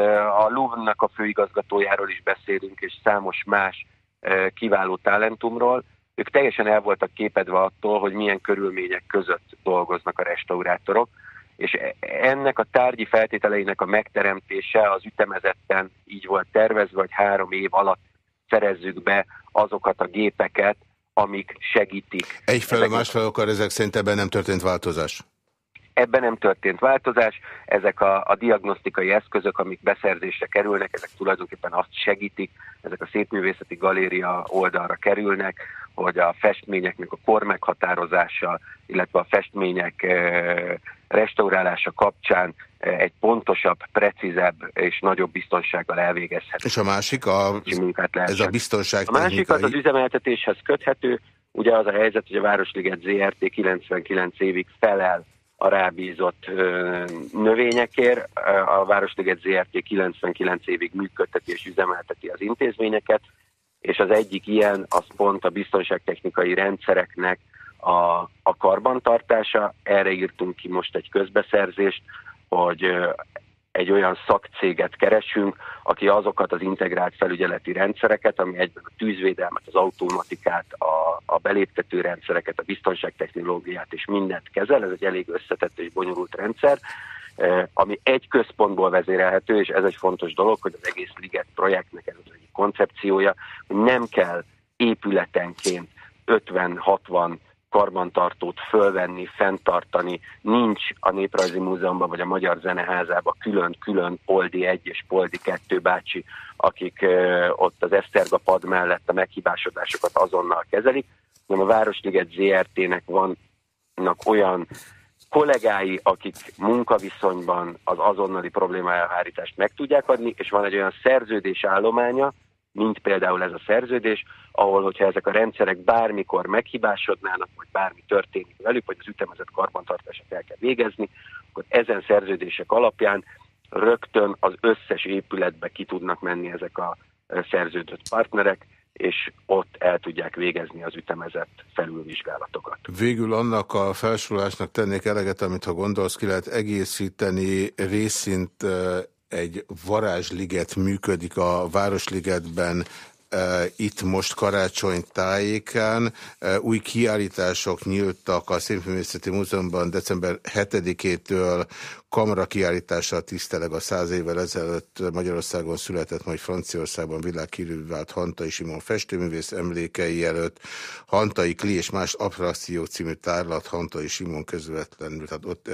a Louvre-nak a főigazgatójáról is beszélünk, és számos más kiváló talentumról, ők teljesen el voltak képedve attól, hogy milyen körülmények között dolgoznak a restaurátorok, és e, ennek a tárgyi feltételeinek a megteremtése az ütemezetten így volt tervezve, hogy három év alatt szerezzük be azokat a gépeket, amik segítik. Egyfelől, másfelől akar ezek szerint ebben nem történt változás? Ebben nem történt változás, ezek a, a diagnosztikai eszközök, amik beszerzésre kerülnek, ezek tulajdonképpen azt segítik, ezek a szépművészeti galéria oldalra kerülnek, hogy a festményeknek a kor meghatározása, illetve a festmények restaurálása kapcsán egy pontosabb, precízebb és nagyobb biztonsággal elvégezhető. És a másik, a, ez a biztonság A másik az az üzemeltetéshez köthető, ugye az a helyzet, hogy a Városliget ZRT 99 évig felel a rábízott növényekért. A Városliget ZRT 99 évig működteti és üzemelteti az intézményeket, és az egyik ilyen az pont a biztonságtechnikai rendszereknek a, a karbantartása. Erre írtunk ki most egy közbeszerzést, hogy egy olyan szakcéget keresünk, aki azokat az integrált felügyeleti rendszereket, ami egyben a tűzvédelmet, az automatikát, a, a beléptető rendszereket, a biztonságtechnológiát és mindent kezel. Ez egy elég összetett és bonyolult rendszer, ami egy központból vezérelhető, és ez egy fontos dolog, hogy az egész Liget projektnek ez az egyik koncepciója, hogy nem kell épületenként 50-60 karbantartót fölvenni, fenntartani, nincs a Néprajzi Múzeumban vagy a Magyar Zeneházában külön-külön Poldi 1 és Poldi 2 bácsi, akik ott az Eszterga pad mellett a meghibásodásokat azonnal kezelik, hanem a Városliget ZRT-nek vannak olyan kollégái, akik munkaviszonyban az azonnali probléma elhárítást meg tudják adni, és van egy olyan szerződés állománya, mint például ez a szerződés, ahol, hogyha ezek a rendszerek bármikor meghibásodnának, vagy bármi történik velük, vagy az ütemezett karbantartását el kell végezni, akkor ezen szerződések alapján rögtön az összes épületbe ki tudnak menni ezek a szerződött partnerek, és ott el tudják végezni az ütemezett felülvizsgálatokat. Végül annak a felsorolásnak tennék eleget, amit ha gondolsz, ki lehet egészíteni részint egy varázsliget működik a Városligetben, itt most karácsony tájékán. Új kiállítások nyíltak a Színfilmészeti Múzeumban december 7-től kamera kiállítással tiszteleg a száz évvel ezelőtt Magyarországon született, majd Franciaországban világhírű vált Hantai Simon festőművész emlékei előtt. Hantai Kli és más attrakció című tárlat Hantai Simon közvetlenül, tehát ott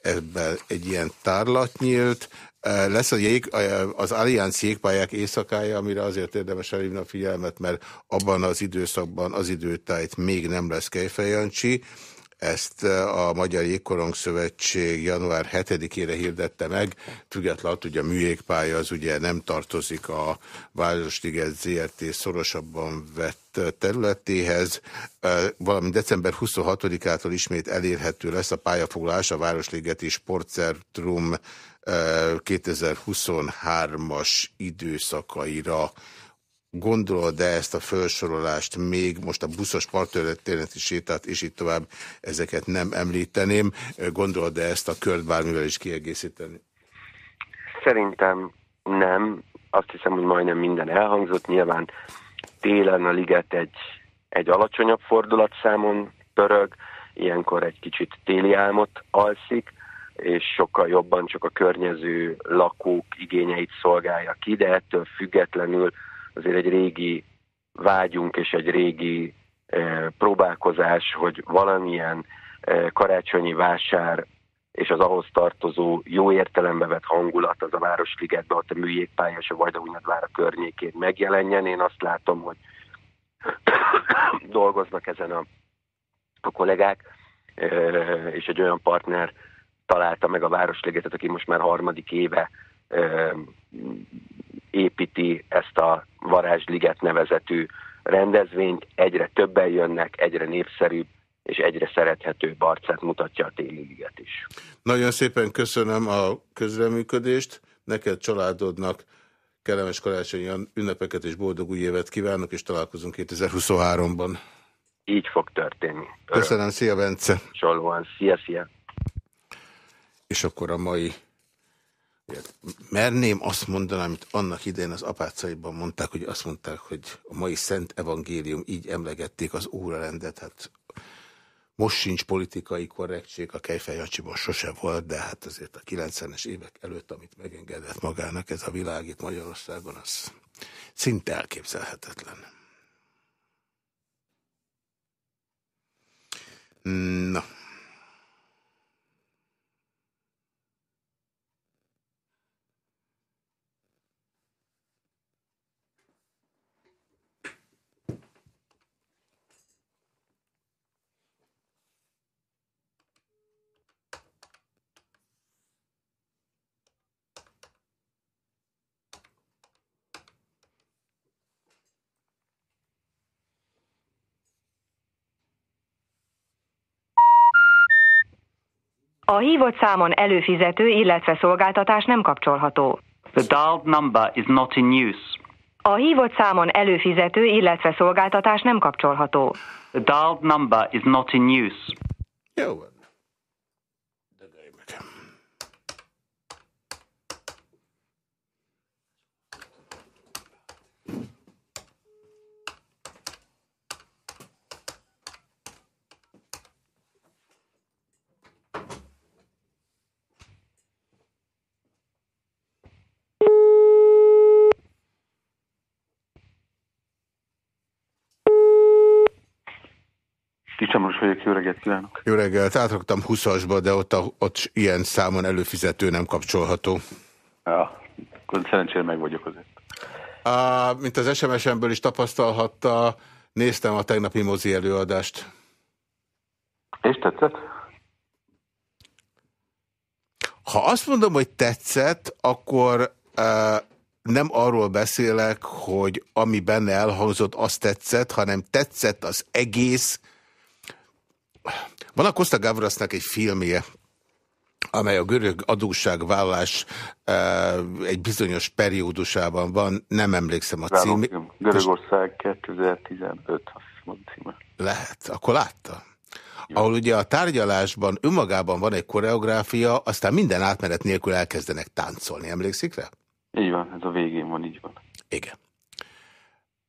ebben egy ilyen tárlat nyílt, lesz a jég, az Allianz jégpályák éjszakája, amire azért érdemes elhívni a figyelmet, mert abban az időszakban az időtájt még nem lesz Kejfejancsi. Ezt a Magyar Jégkorong Szövetség január 7-ére hirdette meg, függetlenül hogy a műjégpálya az ugye nem tartozik a Városliget ZRT. Szorosabban vett területéhez, valamint december 26-ától ismét elérhető lesz a pályafoglás a Városligeti Sportcentrum 2023-as időszakaira gondolod de ezt a felsorolást még, most a buszos partörténeti sétát és itt tovább ezeket nem említeném, gondolod de ezt a kört bármivel is kiegészíteni? Szerintem nem. Azt hiszem, hogy majdnem minden elhangzott. Nyilván télen a liget egy, egy alacsonyabb fordulatszámon pörög, ilyenkor egy kicsit téli álmot alszik, és sokkal jobban csak a környező lakók igényeit szolgálja ki, de ettől függetlenül azért egy régi vágyunk és egy régi e, próbálkozás, hogy valamilyen e, karácsonyi vásár és az ahhoz tartozó jó értelembe vett hangulat az a Városligetben, ott a műjégpálya és a Vajdahunyadvára környékén megjelenjen. Én azt látom, hogy dolgoznak ezen a, a kollégák, és egy olyan partner találta meg a Városligetet, aki most már harmadik éve építi ezt a Varázsliget nevezetű rendezvényt. Egyre többen jönnek, egyre népszerűbb, és egyre szerethetőbb arcát mutatja a téli liget is. Nagyon szépen köszönöm a közreműködést, neked családodnak kellemes karácsonyi ünnepeket és boldog új évet kívánok, és találkozunk 2023-ban. Így fog történni. Öröm. Köszönöm, szia Bence! Csolóan, szia, szia! És akkor a mai Merném azt mondani, amit annak idején az apácaiban mondták, hogy azt mondták, hogy a mai Szent Evangélium így emlegették az órarendet, hát most sincs politikai korrektség, a Kejfej Jancsiban sose volt, de hát azért a 90-es évek előtt, amit megengedett magának ez a világ itt Magyarországon, az szinte elképzelhetetlen. Na. A hívott számon előfizető, illetve szolgáltatás nem kapcsolható. The dialed number is not in use. A hívott számon előfizető, illetve szolgáltatás nem kapcsolható. The dialed number is not in use. Jó van. Ticsamros vagyok, jó reggelt kívánok. Jó reggelt, átraktam 20-asba, de ott, a, ott ilyen számon előfizető nem kapcsolható. Ja, szerencsére meg vagyok azért. Á, mint az SMS-emből is tapasztalhatta, néztem a tegnapi mozi előadást. És tetszett? Ha azt mondom, hogy tetszett, akkor uh, nem arról beszélek, hogy ami benne elhangzott, azt tetszett, hanem tetszett az egész. Van a Costa Gavrasnak egy filmje, amely a görög adósságvállás uh, egy bizonyos periódusában van, nem emlékszem a címé. Görögország 2015, azt a címe. Lehet, akkor látta? ahol ugye a tárgyalásban önmagában van egy koreográfia, aztán minden átmenet nélkül elkezdenek táncolni. Emlékszik rá? Így van, ez a végén van, így van. Igen.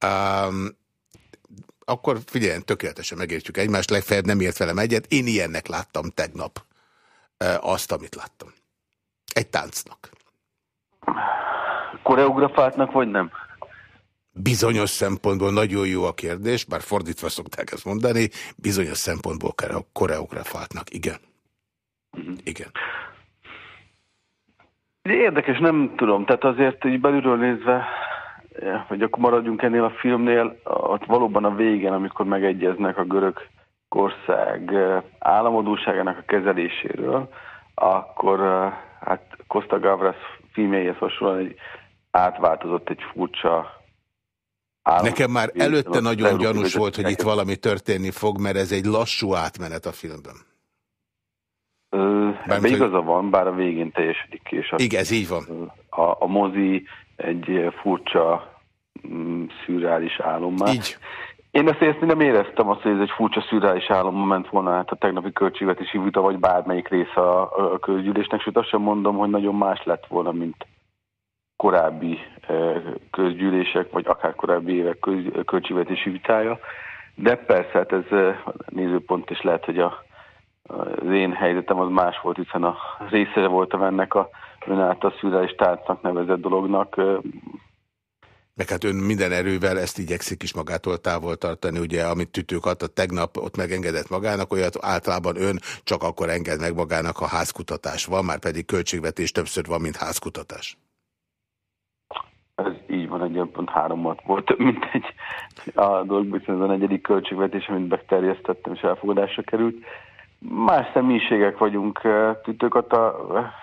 Um, akkor figyeljen, tökéletesen megértjük egymást, legfeljebb nem ért velem egyet. Én ilyennek láttam tegnap azt, amit láttam. Egy táncnak. Koreografáltnak vagy nem? Bizonyos szempontból nagyon jó a kérdés, bár fordítva szokták ezt mondani, bizonyos szempontból koreografáltnak, igen. Igen. Érdekes, nem tudom, tehát azért így belülről nézve, hogy akkor maradjunk ennél a filmnél, ott valóban a végén, amikor megegyeznek a görög ország államadóságának a kezeléséről, akkor hát Costa Gavras filmjeihez hasonlóan egy átváltozott egy furcsa Állam. Nekem már előtte nagyon gyanús volt, hogy itt valami történni fog, mert ez egy lassú átmenet a filmben. Bármint, igaza van, bár a végén teljesedik ki. És Igen, ez így van. A, a mozi egy furcsa, mm, szürreális álommá. Így. Én ezt, ezt nem éreztem azt, hogy ez egy furcsa szürreális álom ment volna át a tegnapi költségvetési vita, vagy bármelyik része a, a közgyűlésnek, sőt azt sem mondom, hogy nagyon más lett volna, mint korábbi közgyűlések, vagy akár korábbi évek köz, költségvetési vitája. De persze, hát ez nézőpont is lehet, hogy a, az én helyzetem az más volt, hiszen a része voltam ennek a ön által szürreális táncnak nevezett dolognak. Meg hát ön minden erővel ezt igyekszik is magától távol tartani, ugye, amit tütők adta tegnap, ott megengedett magának, olyat általában ön csak akkor enged meg magának, ha házkutatás van, már pedig költségvetés többször van, mint házkutatás. Ez így van, egy pont három volt több, mint egy a dolgban, ez a negyedik költségvetés, amit beterjesztettem, és elfogadásra került. Más személyiségek vagyunk, tütők a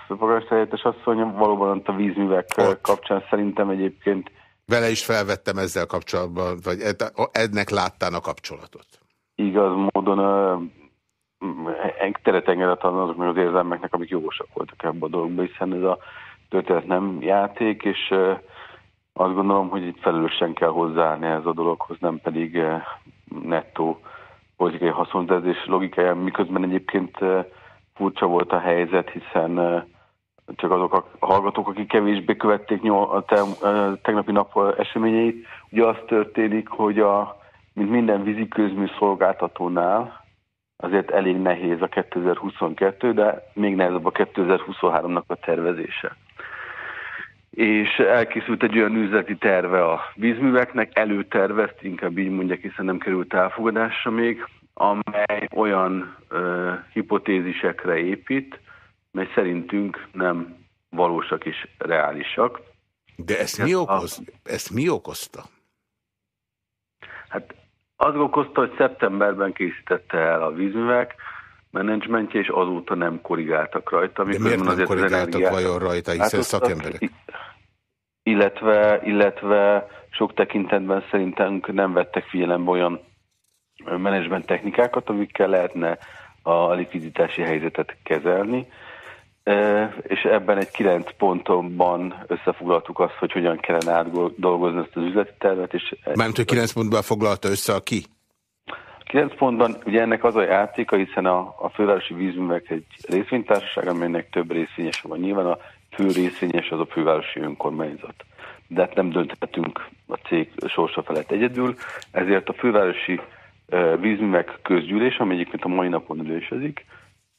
főpolgárszerhelyettes asszony, valóban ott a vízművek ott. kapcsán szerintem egyébként. Vele is felvettem ezzel kapcsolatban, vagy ennek láttán a kapcsolatot. Igaz módon teret engedett azoknak az érzelmeknek, amik jogosak voltak ebben a dologban, hiszen ez a történet nem játék, és azt gondolom, hogy itt felelősen kell hozzáállni ez a dologhoz, nem pedig eh, nettó politikai haszonzás logikája, miközben egyébként furcsa volt a helyzet, hiszen csak azok a hallgatók, akik kevésbé követték a te, tegnapi nap eseményeit. Ugye az történik, hogy a, mint minden vízi közmű szolgáltatónál, azért elég nehéz a 2022, de még nehezebb a 2023-nak a tervezése. És elkészült egy olyan üzleti terve a vízműveknek, előtervezt, inkább így mondják, hiszen nem került elfogadásra még, amely olyan ö, hipotézisekre épít, mely szerintünk nem valósak és reálisak. De ezt mi, okoz, ezt mi okozta? Hát az okozta, hogy szeptemberben készítette el a vízművek menedzsmentje, és azóta nem korrigáltak rajta. De miért nem korrigáltak energiát... vajon rajta, hiszen hát szakemberek? Illetve, illetve sok tekintetben szerintem nem vettek figyelembe olyan menedzsment technikákat, amikkel lehetne a likviditási helyzetet kezelni és ebben egy kilenc pontomban összefoglaltuk azt, hogy hogyan kellene átdolgozni ezt az üzleti tervet. És Mármint, hogy kilenc pontban foglalta össze a ki? Kilenc pontban ugye ennek az a játéka, hiszen a, a fővárosi vízművek egy részvénytársaság, amelynek több részvényese van. Nyilván a fő részvényes az a fővárosi önkormányzat. De hát nem dönthetünk a cég sorsa felett egyedül, ezért a fővárosi vízművek közgyűlés, ami egyébként a mai napon ülősezik,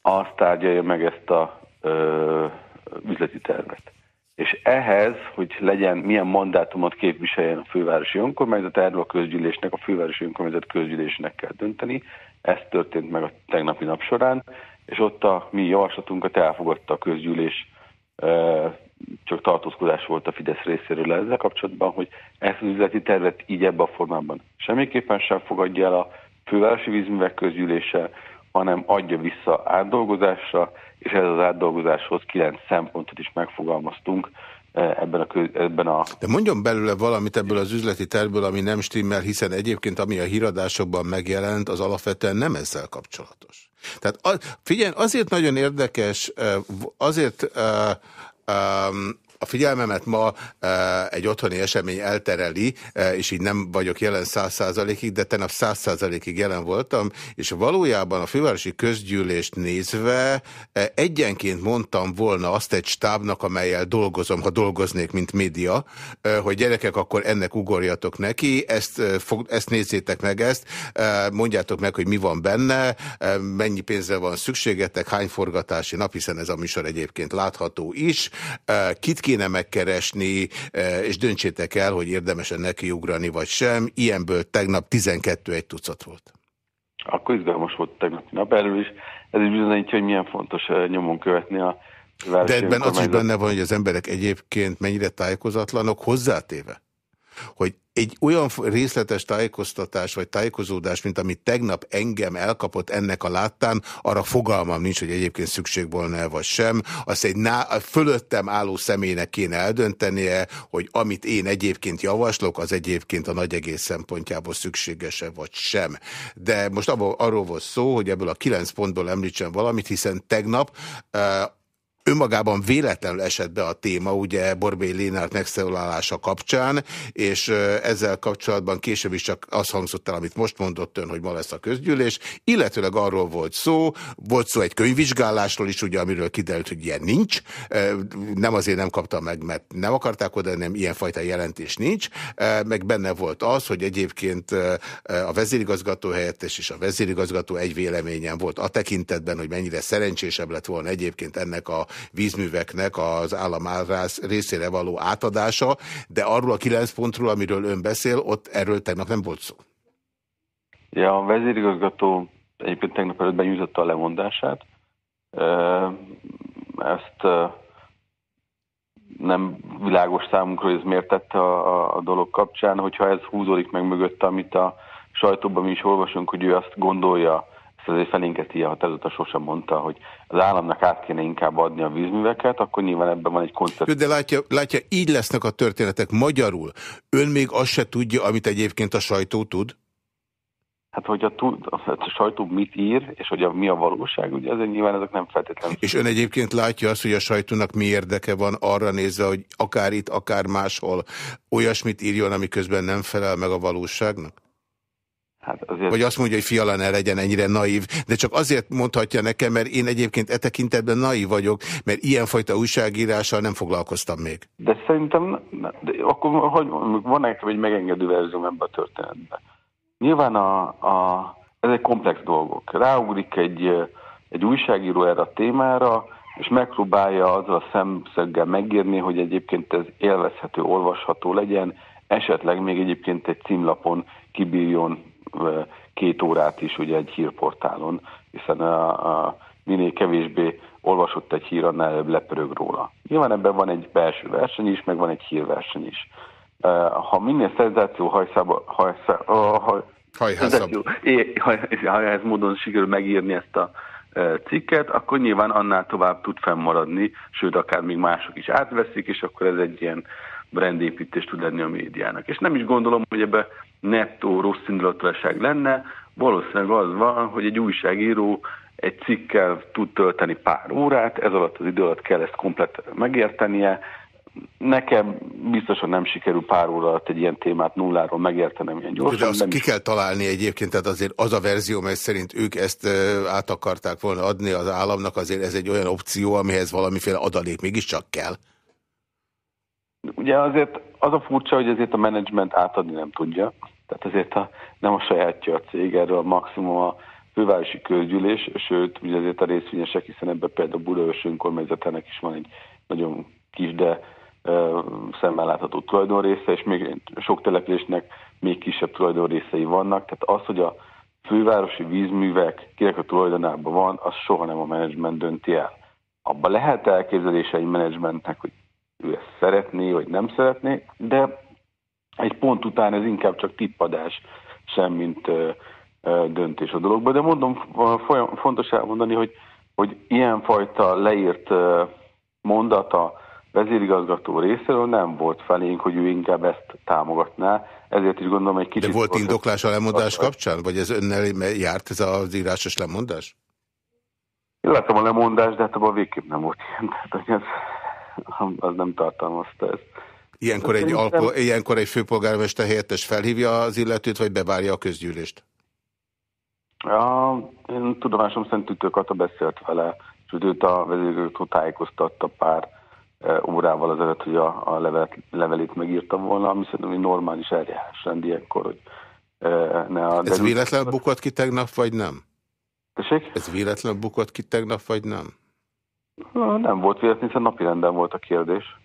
azt tárgyalja meg ezt a ö, üzleti tervet. És ehhez, hogy legyen, milyen mandátumot képviseljen a fővárosi önkormányzat, erről a közgyűlésnek, a fővárosi önkormányzat közgyűlésnek kell dönteni. Ez történt meg a tegnapi nap során, és ott a mi javaslatunkat elfogadta a közgyűlés, csak tartózkodás volt a Fidesz részéről ezzel kapcsolatban, hogy ezt az üzleti tervet így ebben a formában semmiképpen sem fogadja el a fővárosi vízművek közgyűlése, hanem adja vissza átdolgozásra, és ez az átdolgozáshoz kilenc szempontot is megfogalmaztunk eh, ebben a, ebben a... De mondjon belőle valamit ebből az üzleti tervből, ami nem stimmel, hiszen egyébként ami a híradásokban megjelent, az alapvetően nem ezzel kapcsolatos. Tehát figyelj, azért nagyon érdekes, eh, azért um, a figyelmemet ma e, egy otthoni esemény eltereli, e, és így nem vagyok jelen száz százalékig, de tegnap száz százalékig jelen voltam, és valójában a fővárosi közgyűlést nézve e, egyenként mondtam volna azt egy stábnak, amelyel dolgozom, ha dolgoznék, mint média, hogy gyerekek, akkor ennek ugorjatok neki, ezt, ezt nézzétek meg ezt, mondjátok meg, hogy mi van benne, mennyi pénzre van szükségetek, hány forgatási nap, hiszen ez a műsor egyébként látható is, kit kéne megkeresni, e, és döntsétek el, hogy érdemesen nekiugrani vagy sem. Ilyenből tegnap 12 egy tucat volt. Akkor izgalmas volt tegnap nap erről is. Ez is bizonyítja, hogy milyen fontos e, nyomon követni a De ebben az is benne van, hogy az emberek egyébként mennyire tájékozatlanok, hozzátéve, hogy egy olyan részletes tájékoztatás vagy tájékozódás, mint amit tegnap engem elkapott ennek a láttán, arra fogalmam nincs, hogy egyébként szükség volna vagy sem. Azt egy ná fölöttem álló személynek kéne eldöntenie, hogy amit én egyébként javaslok, az egyébként a nagy egész szempontjából szükséges-e vagy sem. De most abból, arról volt szó, hogy ebből a kilenc pontból említsen valamit, hiszen tegnap uh, önmagában véletlenül esett be a téma, ugye Borbély Lénárt megszólalása kapcsán, és ezzel kapcsolatban később is csak az hangzott el, amit most mondott ön, hogy ma lesz a közgyűlés, illetőleg arról volt szó, volt szó egy könyvvizsgálásról is, ugye, amiről kiderült, hogy ilyen nincs, nem azért nem kapta meg, mert nem akarták oda, nem ilyenfajta jelentés nincs, meg benne volt az, hogy egyébként a vezérigazgató helyettes és a vezérigazgató egy véleményen volt a tekintetben, hogy mennyire szerencsésebb lett volna egyébként ennek a vízműveknek az államárász részére való átadása, de arról a kilenc pontról, amiről ön beszél, ott erről tegnap nem volt szó. Ja, a vezérigazgató egyébként tegnap előtt benyújtotta a lemondását. Ezt nem világos számunkra, hogy ez miért tette a, a, dolog kapcsán, hogyha ez húzódik meg mögött, amit a sajtóban mi is olvasunk, hogy ő azt gondolja, azért felénketi a határozata sosem mondta, hogy az államnak át kéne inkább adni a vízműveket, akkor nyilván ebben van egy koncept. De látja, látja, így lesznek a történetek magyarul. Ön még azt se tudja, amit egyébként a sajtó tud? Hát, hogy a, tud, a sajtó mit ír, és hogy a, mi a valóság, ugye ezért nyilván ezek nem feltétlenül. És ön egyébként látja azt, hogy a sajtónak mi érdeke van arra nézve, hogy akár itt, akár máshol olyasmit írjon, ami közben nem felel meg a valóságnak? Hát azért... Vagy azt mondja, hogy fiala ne legyen ennyire naív, de csak azért mondhatja nekem, mert én egyébként e tekintetben naív vagyok, mert ilyenfajta újságírással nem foglalkoztam még. De szerintem, de akkor hogy, van nekem egy megengedő verzióm ebben a történetben. Nyilván a, a, ez egy komplex dolgok. Ráugrik egy, egy újságíró erre a témára, és megpróbálja azzal a szemszöggel megírni, hogy egyébként ez élvezhető, olvasható legyen, esetleg még egyébként egy címlapon kibírjon két órát is ugye egy hírportálon, hiszen a, a minél kevésbé olvasott egy hír, annál előbb lepörög róla. Nyilván ebben van egy belső verseny is, meg van egy hírverseny is. Ha minél szenzáció hajszába, hajszá, haj, szenzáció, é, haj, módon sikerül megírni ezt a cikket, akkor nyilván annál tovább tud fennmaradni, sőt, akár még mások is átveszik, és akkor ez egy ilyen brandépítés tud lenni a médiának. És nem is gondolom, hogy ebbe nettó rossz indulatosság lenne, valószínűleg az van, hogy egy újságíró egy cikkel tud tölteni pár órát, ez alatt az idő alatt kell ezt komplet megértenie. Nekem biztosan nem sikerül pár óra alatt egy ilyen témát nulláról megértenem ilyen gyorsan. De azt ki kell találni egyébként, tehát azért az a verzió, mely szerint ők ezt át akarták volna adni az államnak, azért ez egy olyan opció, amihez valamiféle adalék mégiscsak kell. Ugye azért az a furcsa, hogy azért a menedzsment átadni nem tudja. Tehát azért a, nem a sajátja a cég, erről maximum a fővárosi közgyűlés, sőt, ugye azért a részvényesek, hiszen ebben például Budaörs önkormányzatának is van egy nagyon kis, de uh, szemmel látható tulajdonrésze, és még sok településnek még kisebb tulajdonrészei vannak. Tehát az, hogy a fővárosi vízművek kinek a tulajdonában van, az soha nem a menedzsment dönti el. Abba lehet elképzelése egy menedzsmentnek, hogy ő ezt szeretné, vagy nem szeretné, de egy pont után ez inkább csak tippadás, sem mint ö, ö, döntés a dologban. De mondom, folyam, fontos elmondani, hogy, hogy ilyenfajta leírt ö, mondata vezérigazgató részéről nem volt felénk, hogy ő inkább ezt támogatná, ezért is gondolom egy kicsit... De volt indoklás a lemondás kapcsán? Vagy ez önnel járt ez az írásos lemondás? Láttam a lemondást, de hát abban végképp nem volt ilyen. Tehát, hogy ez, az nem tartalmazta ezt. Ilyenkor egy, alko, ilyenkor egy főpolgármester helyettes felhívja az illetőt, vagy bevárja a közgyűlést? Ja, én tudomásom szerint Ütőkata beszélt vele, és őt a vezérőtől tájékoztatta pár e, órával azelőtt, hogy a, a levelet, levelét megírta volna, ami szerintem egy normális eljárás rend ilyenkor, hogy e, ne a... Ez véletlen bukott ki tegnap, vagy nem? Tessék? Ez véletlen bukott ki tegnap, vagy nem? Nem volt véletlen, hiszen napirenden volt a kérdés.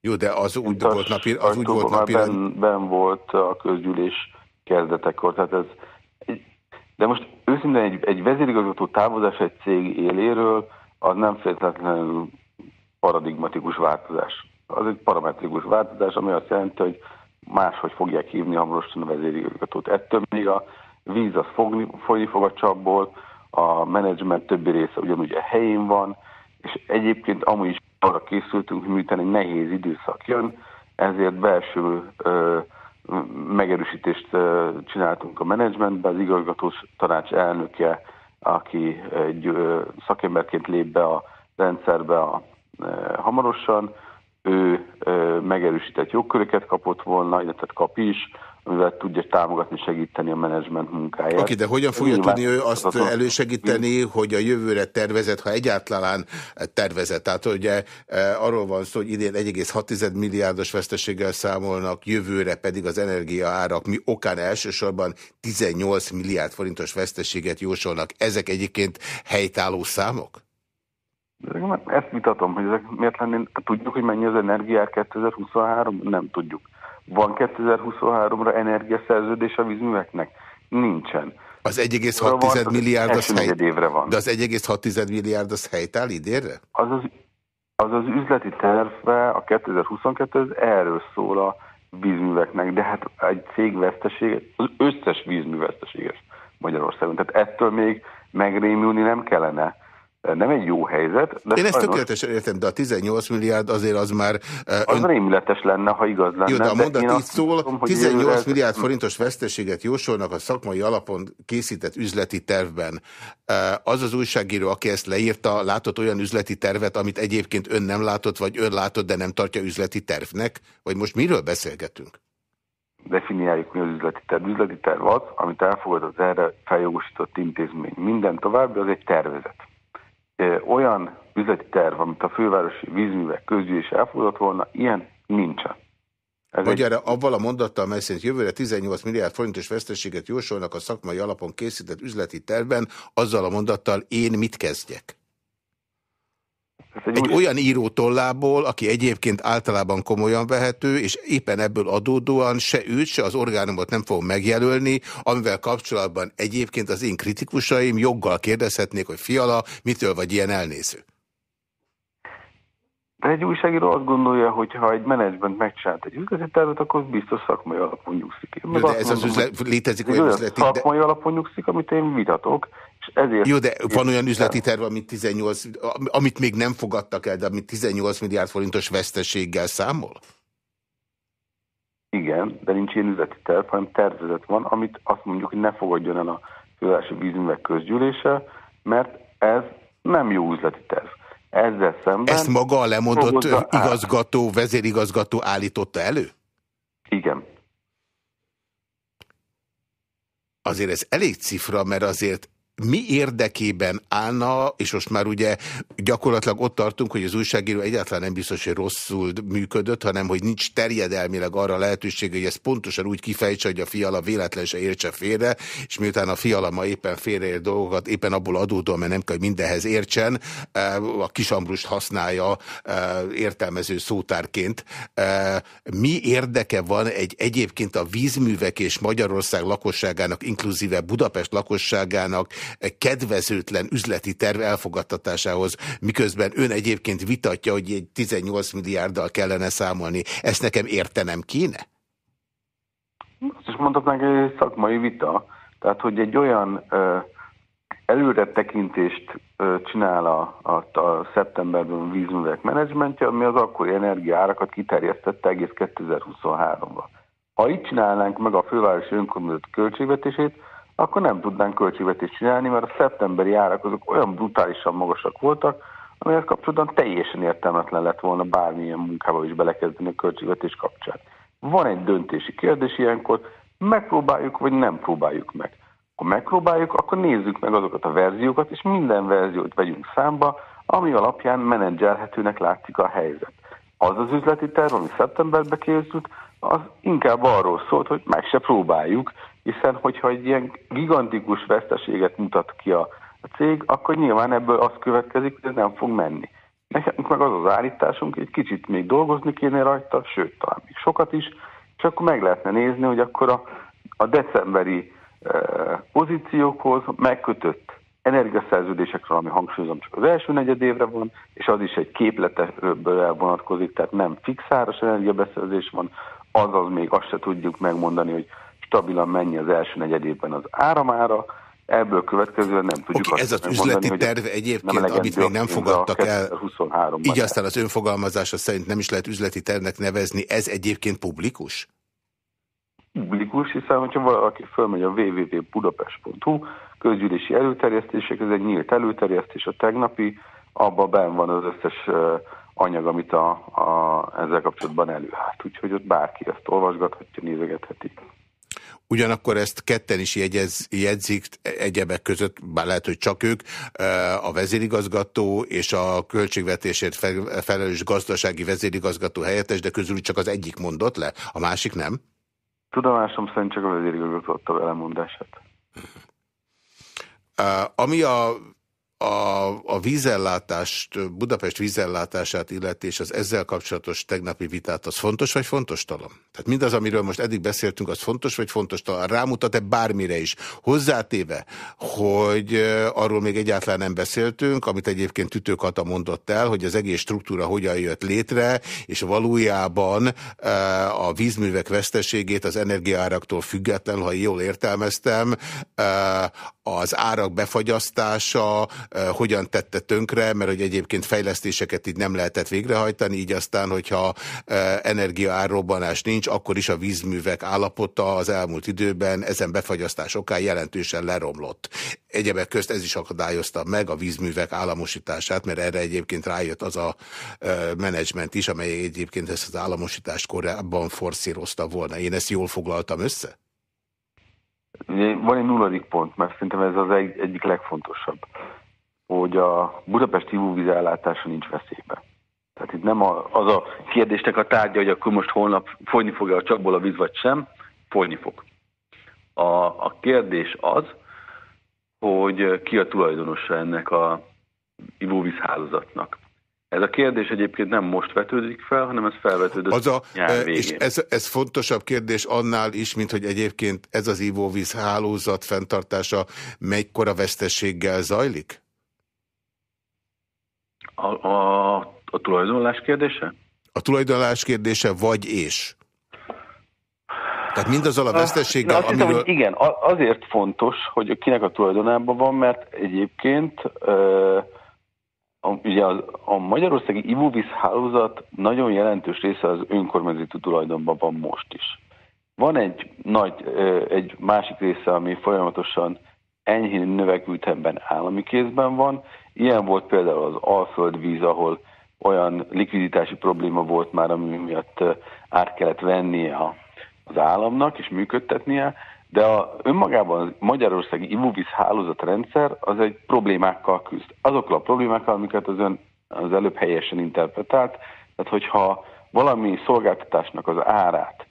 Jó, de az úgy Itt volt napi, az úgy volt napi ben, ben volt a közgyűlés kezdetekor, tehát ez de most őszintén egy, egy vezérigazgató távozás egy cég éléről az nem feltétlenül paradigmatikus változás. Az egy parametrikus változás, ami azt jelenti, hogy máshogy fogják hívni hamarosan a vezérigazgatót. Ettől még a víz az fogni, folyni fog a csapból, a menedzsment többi része ugyanúgy a helyén van, és egyébként amúgy is arra készültünk, hogy miután egy nehéz időszak jön, ezért belső ö, megerősítést ö, csináltunk a menedzsmentben, az igazgatós tanács elnöke, aki egy ö, szakemberként lép be a rendszerbe a, ö, hamarosan, ő ö, megerősített jogköröket kapott volna, illetve kap is, amivel tudja támogatni, segíteni a menedzsment munkáját. Oké, de hogyan fogja Nyilván, tudni ő azt az elősegíteni, hogy a jövőre tervezett, ha egyáltalán tervezett? Tehát ugye e, arról van szó, hogy idén 1,6 milliárdos veszteséggel számolnak, jövőre pedig az energiaárak mi okán elsősorban 18 milliárd forintos veszteséget jósolnak. Ezek egyébként helytálló számok? Ezt vitatom, hogy ezek miért lennének. Tudjuk, hogy mennyi az energiár 2023? Nem tudjuk. Van 2023-ra energiaszerződés a vízműveknek? Nincsen. Az 1,6 milliárd az hely... évre van. De az 1,6 milliárd az helytáll idénre? Az az, az az üzleti tervbe a 2022 az erről szól a vízműveknek, de hát egy cég vesztesége, az összes vízmű veszteséges Magyarországon. Tehát ettől még megrémülni nem kellene nem egy jó helyzet. De Én ezt tökéletesen értem, de a 18 milliárd azért az már... Az ön... rémületes lenne, ha igaz lenne. Jó, de a mondat így szól, tudom, 18 ez... milliárd forintos veszteséget jósolnak a szakmai alapon készített üzleti tervben. Az az újságíró, aki ezt leírta, látott olyan üzleti tervet, amit egyébként ön nem látott, vagy ön látott, de nem tartja üzleti tervnek? Vagy most miről beszélgetünk? definiáljuk, mi az üzleti terv. Üzleti terv az, amit elfogad az erre feljogosított intézmény. Minden további az egy tervezet. Olyan üzleti terv, amit a fővárosi vízművek közgyűlés elfogadott volna, ilyen nincsen. Ez Vagy egy... avval a mondattal, mely szerint jövőre 18 milliárd forintos veszteséget jósolnak a szakmai alapon készített üzleti tervben, azzal a mondattal én mit kezdjek? Egy, egy olyan író tollából, aki egyébként általában komolyan vehető, és éppen ebből adódóan se őt, se az orgánumot nem fog megjelölni, amivel kapcsolatban egyébként az én kritikusaim joggal kérdezhetnék, hogy fiala, mitől vagy ilyen elnéző? De egy újságíró azt gondolja, hogy ha egy menedzsment megcsinált egy üzleti tervet, akkor biztos szakmai alapon nyugszik. Jó, de ez mondom, az üzlet, létezik olyan üzleti... Szakmai de... alapon nyugszik, amit én vitatok, és ezért... Jó, de van olyan üzleti terv, amit, 18, amit még nem fogadtak el, de amit 18 milliárd forintos veszteséggel számol? Igen, de nincs ilyen üzleti terv, hanem tervezet van, amit azt mondjuk, hogy ne fogadjon el a fővárosi vízművek közgyűlése, mert ez nem jó üzleti terv. Ezzel szemben... Ezt maga a lemondott igazgató, vezérigazgató állította elő? Igen. Azért ez elég cifra, mert azért mi érdekében állna, és most már ugye gyakorlatilag ott tartunk, hogy az újságíró egyáltalán nem biztos, hogy rosszul működött, hanem hogy nincs terjedelmileg arra lehetőség, hogy ezt pontosan úgy kifejtse, hogy a fiala véletlen se értse félre, és miután a fiala ma éppen félreér dolgokat, éppen abból adódóan, mert nem kell, hogy mindenhez értsen, eh, a kisambrust használja eh, értelmező szótárként. Eh, mi érdeke van egy egyébként a vízművek és Magyarország lakosságának, inkluzíve Budapest lakosságának kedvezőtlen üzleti terv elfogadtatásához, miközben ön egyébként vitatja, hogy egy 18 milliárddal kellene számolni. Ezt nekem értenem kéne? Azt is mondhatnánk, hogy egy szakmai vita. Tehát, hogy egy olyan ö, előre tekintést ö, csinál a, a, a szeptemberben a vízművek menedzsmentje, ami az akkori energiaárakat kiterjesztette egész 2023-ra. Ha itt csinálnánk meg a fővárosi önkormányzat költségvetését, akkor nem tudnánk költségvetést csinálni, mert a szeptemberi árak azok olyan brutálisan magasak voltak, amihez kapcsolatban teljesen értelmetlen lett volna bármilyen munkába is belekezdeni a költségvetés kapcsán. Van egy döntési kérdés ilyenkor, megpróbáljuk, vagy nem próbáljuk meg. Ha megpróbáljuk, akkor nézzük meg azokat a verziókat, és minden verziót vegyünk számba, ami alapján menedzselhetőnek látszik a helyzet. Az az üzleti terv, ami szeptemberbe készült, az inkább arról szólt, hogy meg se próbáljuk, hiszen hogyha egy ilyen gigantikus veszteséget mutat ki a, a cég, akkor nyilván ebből az következik, hogy nem fog menni. Nekünk meg az az állításunk, hogy egy kicsit még dolgozni kéne rajta, sőt, talán még sokat is, és akkor meg lehetne nézni, hogy akkor a, a decemberi e, pozíciókhoz megkötött energiaszerződésekről, ami hangsúlyozom csak az első negyed évre van, és az is egy képleteből vonatkozik, tehát nem fixáros energiabeszerzés van, azaz még azt se tudjuk megmondani, hogy stabilan mennyi az első negyedében az áramára, ebből következően nem tudjuk okay, ez az üzleti mondani, terv egyébként, amit még nem fogadtak el, így aztán az önfogalmazása szerint nem is lehet üzleti tervnek nevezni, ez egyébként publikus? Publikus, hiszen hogyha valaki fölmegy a www.budapest.hu közgyűlési előterjesztések, ez egy nyílt előterjesztés, a tegnapi, abban ben van az összes anyag, amit a, a, ezzel kapcsolatban előállt. Úgyhogy ott bárki ezt olvasgathatja, nézegetheti. Ugyanakkor ezt ketten is jegyez, jegyzik egyebek között, bár lehet, hogy csak ők, a vezérigazgató és a költségvetésért felelős gazdasági vezérigazgató helyettes, de közül csak az egyik mondott le, a másik nem? Tudomásom szerint csak a vezérigazgató adta velemondását. Ami a a, a vízellátást, Budapest vízellátását illeti, és az ezzel kapcsolatos tegnapi vitát, az fontos vagy fontos talom? Tehát mindaz, amiről most eddig beszéltünk, az fontos vagy fontos? Rámutat-e bármire is? Hozzátéve, hogy arról még egyáltalán nem beszéltünk, amit egyébként Tütőkata mondott el, hogy az egész struktúra hogyan jött létre, és valójában a vízművek veszteségét az energiáraktól független, ha jól értelmeztem, az árak befagyasztása, hogyan tette tönkre, mert hogy egyébként fejlesztéseket így nem lehetett végrehajtani, így aztán, hogyha energiaárrobbanás nincs, akkor is a vízművek állapota az elmúlt időben ezen befagyasztás okán jelentősen leromlott. Egyebek közt ez is akadályozta meg a vízművek államosítását, mert erre egyébként rájött az a menedzsment is, amely egyébként ezt az államosítást korábban forszírozta volna. Én ezt jól foglaltam össze? Van egy nulladik pont, mert szerintem ez az egy, egyik legfontosabb, hogy a budapesti ivóvízellátása nincs veszélybe. Tehát itt nem a, az a kérdésnek a tárgya, hogy akkor most holnap folyni fog-e a csapból a víz, vagy sem, folyni fog. A, a kérdés az, hogy ki a tulajdonosa ennek a ivóvízhálózatnak. Ez a kérdés egyébként nem most vetődik fel, hanem ez felvetődött az a, nyár e, végén. És ez, ez fontosabb kérdés annál is, mint hogy egyébként ez az ivóvíz hálózat fenntartása mekkora vesztességgel zajlik? A, a, a tulajdonlás kérdése? A tulajdonlás kérdése vagy és? Tehát mindazzal a vesztességgel, Na, azt hiszem, amiről... hogy igen, a- azért fontos, hogy kinek a tulajdonában van, mert egyébként a, ugye az, a magyarországi ivóvíz hálózat nagyon jelentős része az önkormányzati tulajdonban van most is. Van egy nagy, egy másik része, ami folyamatosan enyhén növekvő ütemben állami kézben van. Ilyen volt például az Alföldvíz, ahol olyan likviditási probléma volt már, ami miatt át kellett vennie az államnak és működtetnie, de a, önmagában a magyarországi ivóvíz hálózatrendszer az egy problémákkal küzd. Azokkal a problémákkal, amiket az ön az előbb helyesen interpretált, tehát hogyha valami szolgáltatásnak az árát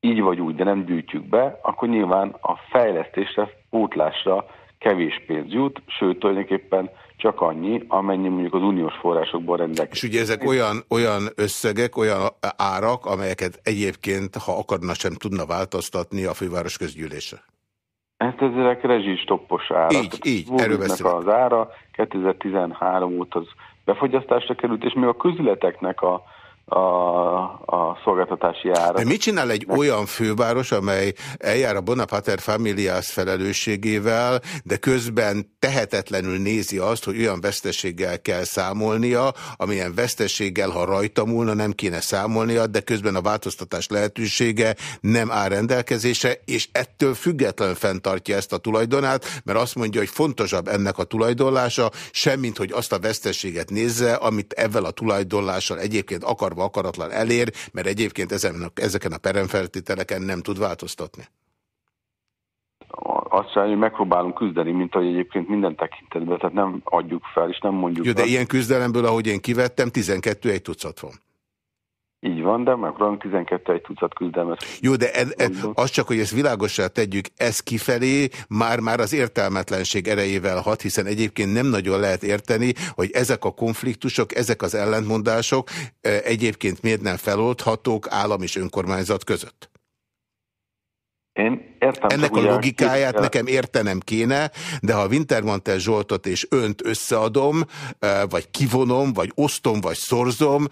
így vagy úgy, de nem gyűjtjük be, akkor nyilván a fejlesztésre, pótlásra kevés pénz jut, sőt tulajdonképpen csak annyi, amennyi mondjuk az uniós forrásokból rendelkezik. És ugye ezek olyan, olyan összegek, olyan árak, amelyeket egyébként, ha akarna, sem tudna változtatni a főváros közgyűlése. Hát ezek rezsistoppos árak. Így, így, erről beszélek. az ára 2013 óta az befogyasztásra került, és még a közületeknek a, a, a szolgáltatási ára. De mit csinál egy olyan főváros, amely eljár a Bonapater Familias felelősségével, de közben tehetetlenül nézi azt, hogy olyan veszteséggel kell számolnia, amilyen veszteséggel, ha rajta múlna, nem kéne számolnia, de közben a változtatás lehetősége nem áll rendelkezésre, és ettől függetlenül fenntartja ezt a tulajdonát, mert azt mondja, hogy fontosabb ennek a tulajdonlása, semmint, hogy azt a veszteséget nézze, amit ezzel a tulajdonlással egyébként akarva akaratlan elér, mert egyébként ezen, ezeken a peremfeltételeken nem tud változtatni. Azt sem, hogy megpróbálunk küzdeni, mint ahogy egyébként minden tekintetben, tehát nem adjuk fel, és nem mondjuk Jó, de ilyen küzdelemből, ahogy én kivettem, 12 egy tucat van. Így van, de megpróbálunk 12 egy tucat küzdelmet. Jó, de ed, ed, az csak, hogy ezt világosá tegyük, ez kifelé már-már az értelmetlenség erejével hat, hiszen egyébként nem nagyon lehet érteni, hogy ezek a konfliktusok, ezek az ellentmondások eh, egyébként miért nem feloldhatók állam és önkormányzat között. Én értem. Ennek a logikáját két- nekem értenem kéne, de ha Wintermantel Zsoltot és önt összeadom, vagy kivonom, vagy osztom, vagy szorzom,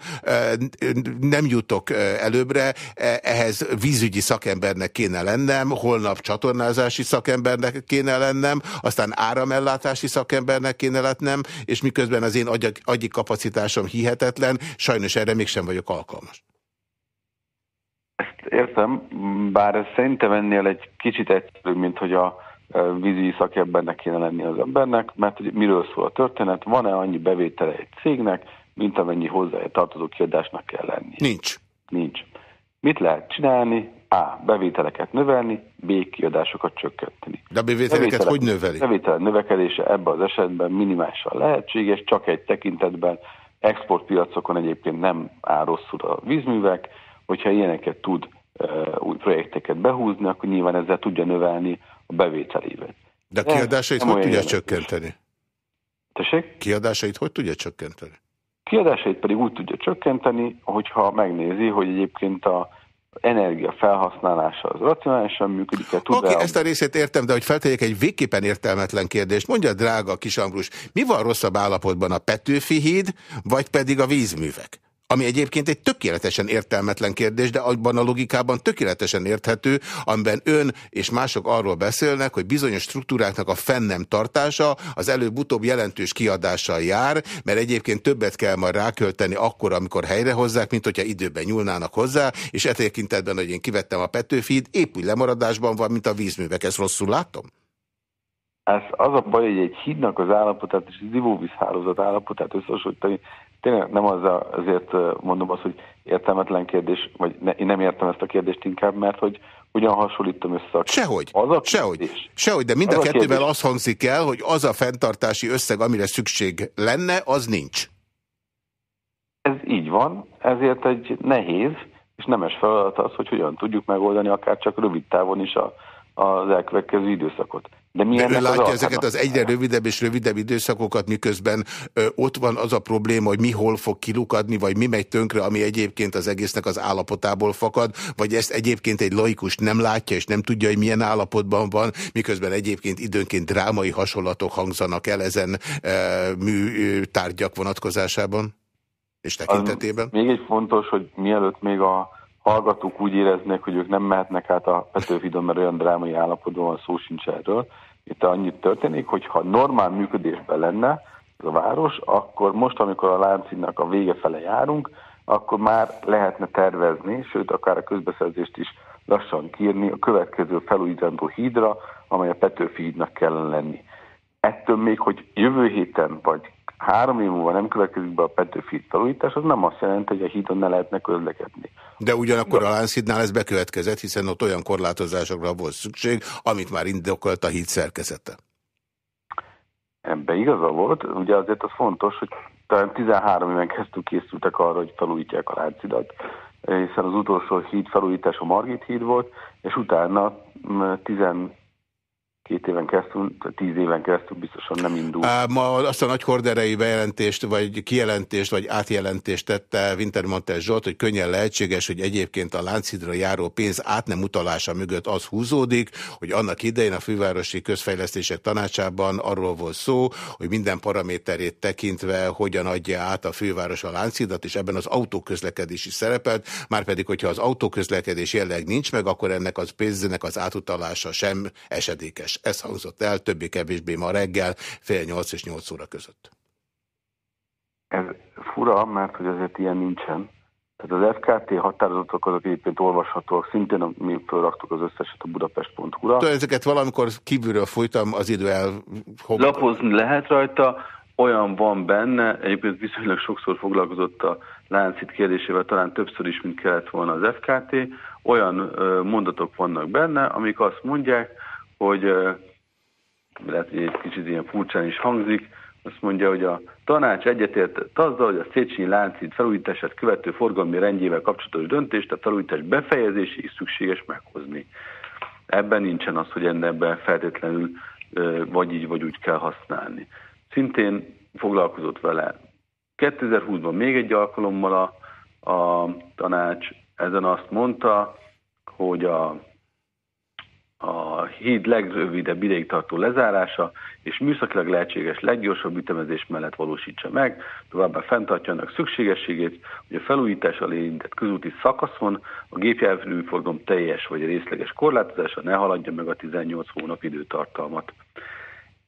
nem jutok előbbre, Eh, ehhez vízügyi szakembernek kéne lennem, holnap csatornázási szakembernek kéne lennem, aztán áramellátási szakembernek kéne lennem, és miközben az én agyi, agyi kapacitásom hihetetlen, sajnos erre mégsem vagyok alkalmas. Értem, bár ez szerintem ennél egy kicsit egyszerűbb, mint hogy a e, vízügyi szakembernek kéne lenni az embernek, mert hogy miről szól a történet, van-e annyi bevétele egy cégnek, mint amennyi hozzá tartozó kiadásnak kell lenni. Nincs. Nincs. Mit lehet csinálni? A. Bevételeket növelni, B. Kiadásokat csökkenteni. De a bevételeket hogy növeli? Bevétel növekedése ebben az esetben minimálisan lehetséges, csak egy tekintetben exportpiacokon egyébként nem áll rosszul a vízművek, hogyha ilyeneket tud új projekteket behúzni, akkor nyilván ezzel tudja növelni a bevételévet. De a kiadásait hogy tudja csökkenteni? Tessék? Kiadásait hogy tudja csökkenteni? Kiadásait pedig úgy tudja csökkenteni, hogyha megnézi, hogy egyébként a energia felhasználása az racionálisan működik-e, tud Oké, okay, ezt a részét értem, de hogy feltegyek egy végképpen értelmetlen kérdést, mondja drága kis Ambrus, mi van rosszabb állapotban a Petőfi híd, vagy pedig a vízművek? Ami egyébként egy tökéletesen értelmetlen kérdés, de abban a logikában tökéletesen érthető, amiben ön és mások arról beszélnek, hogy bizonyos struktúráknak a fennem tartása az előbb-utóbb jelentős kiadással jár, mert egyébként többet kell majd rákölteni akkor, amikor helyrehozzák, mint hogyha időben nyúlnának hozzá, és e tekintetben, hogy én kivettem a Petőfid, épp úgy lemaradásban van, mint a vízművek. Ezt rosszul látom? Ez az a baj, hogy egy hídnak az állapotát és az ivóvízhálózat állapotát összehasonlítani, tényleg nem az a, azért mondom azt, hogy értelmetlen kérdés, vagy ne, én nem értem ezt a kérdést inkább, mert hogy hogyan hasonlítom össze a Sehogy, az a sehogy, kérdés. sehogy, de mind a a kettővel kérdés. az hangzik el, hogy az a fenntartási összeg, amire szükség lenne, az nincs. Ez így van, ezért egy nehéz és nemes feladat az, hogy hogyan tudjuk megoldani akár csak rövid távon is a, az elkövetkező időszakot. De mi De ennek ön az látja ezeket az egyre rövidebb és rövidebb időszakokat, miközben ö, ott van az a probléma, hogy mi hol fog kilukadni, vagy mi megy tönkre, ami egyébként az egésznek az állapotából fakad, vagy ezt egyébként egy laikus nem látja, és nem tudja, hogy milyen állapotban van, miközben egyébként időnként drámai hasonlatok hangzanak el ezen ö, műtárgyak vonatkozásában és tekintetében. Még egy fontos, hogy mielőtt még a hallgatók úgy éreznek, hogy ők nem mehetnek át a Petőfidon, mert olyan drámai állapotban van szó sincs erről. Itt annyit történik, hogy ha normál működésben lenne a város, akkor most, amikor a Láncidnak a vége fele járunk, akkor már lehetne tervezni, sőt, akár a közbeszerzést is lassan kírni a következő felújítandó hídra, amely a Petőfi hídnak kellene lenni. Ettől még, hogy jövő héten vagy három év múlva nem következik be a Petőfi felújítás, az nem azt jelenti, hogy a hídon ne lehetne közlekedni. De ugyanakkor a Lánchídnál ez bekövetkezett, hiszen ott olyan korlátozásokra volt szükség, amit már indokolt a híd szerkezete. Ebben igaza volt, ugye azért az fontos, hogy talán 13 éven keresztül készültek arra, hogy felújítják a Lánchidat, hiszen az utolsó híd felújítás a Margit híd volt, és utána 10 két éven keresztül, tíz éven keresztül biztosan nem indul. Ma azt a nagy horderei bejelentést, vagy kijelentést, vagy átjelentést tette Wintermantel Zsolt, hogy könnyen lehetséges, hogy egyébként a Lánchidra járó pénz át nem utalása mögött az húzódik, hogy annak idején a fővárosi közfejlesztések tanácsában arról volt szó, hogy minden paraméterét tekintve hogyan adja át a főváros a Lánchidat, és ebben az autóközlekedési is szerepelt, márpedig, hogyha az autóközlekedés jelenleg nincs meg, akkor ennek az pénznek az átutalása sem esedékes. Ez hangzott el többé-kevésbé ma reggel, fél nyolc és nyolc óra között. Ez fura, mert hogy azért ilyen nincsen. Tehát az FKT határozatok azok egyébként olvashatóak, szintén mi felraktuk az összeset a budapest.hu-ra. Ezeket valamikor kívülről folytam, az idő el... Lapozni lehet rajta, olyan van benne, egyébként viszonylag sokszor foglalkozott a láncit kérdésével, talán többször is, mint kellett volna az FKT, olyan mondatok vannak benne, amik azt mondják, hogy lehet, hogy egy kicsit ilyen furcsán is hangzik, azt mondja, hogy a tanács egyetértett azzal, hogy a Széchenyi láncid felújítását követő forgalmi rendjével kapcsolatos döntést a felújítás befejezéséig szükséges meghozni. Ebben nincsen az, hogy ebben feltétlenül vagy így, vagy úgy kell használni. Szintén foglalkozott vele 2020-ban még egy alkalommal a, a tanács, ezen azt mondta, hogy a a híd legrövidebb ideig tartó lezárása és műszakilag lehetséges leggyorsabb ütemezés mellett valósítsa meg, továbbá fenntartja annak szükségességét, hogy a felújítás alá érintett közúti szakaszon a gépjárműforgalom teljes vagy részleges korlátozása ne haladja meg a 18 hónap időtartalmat.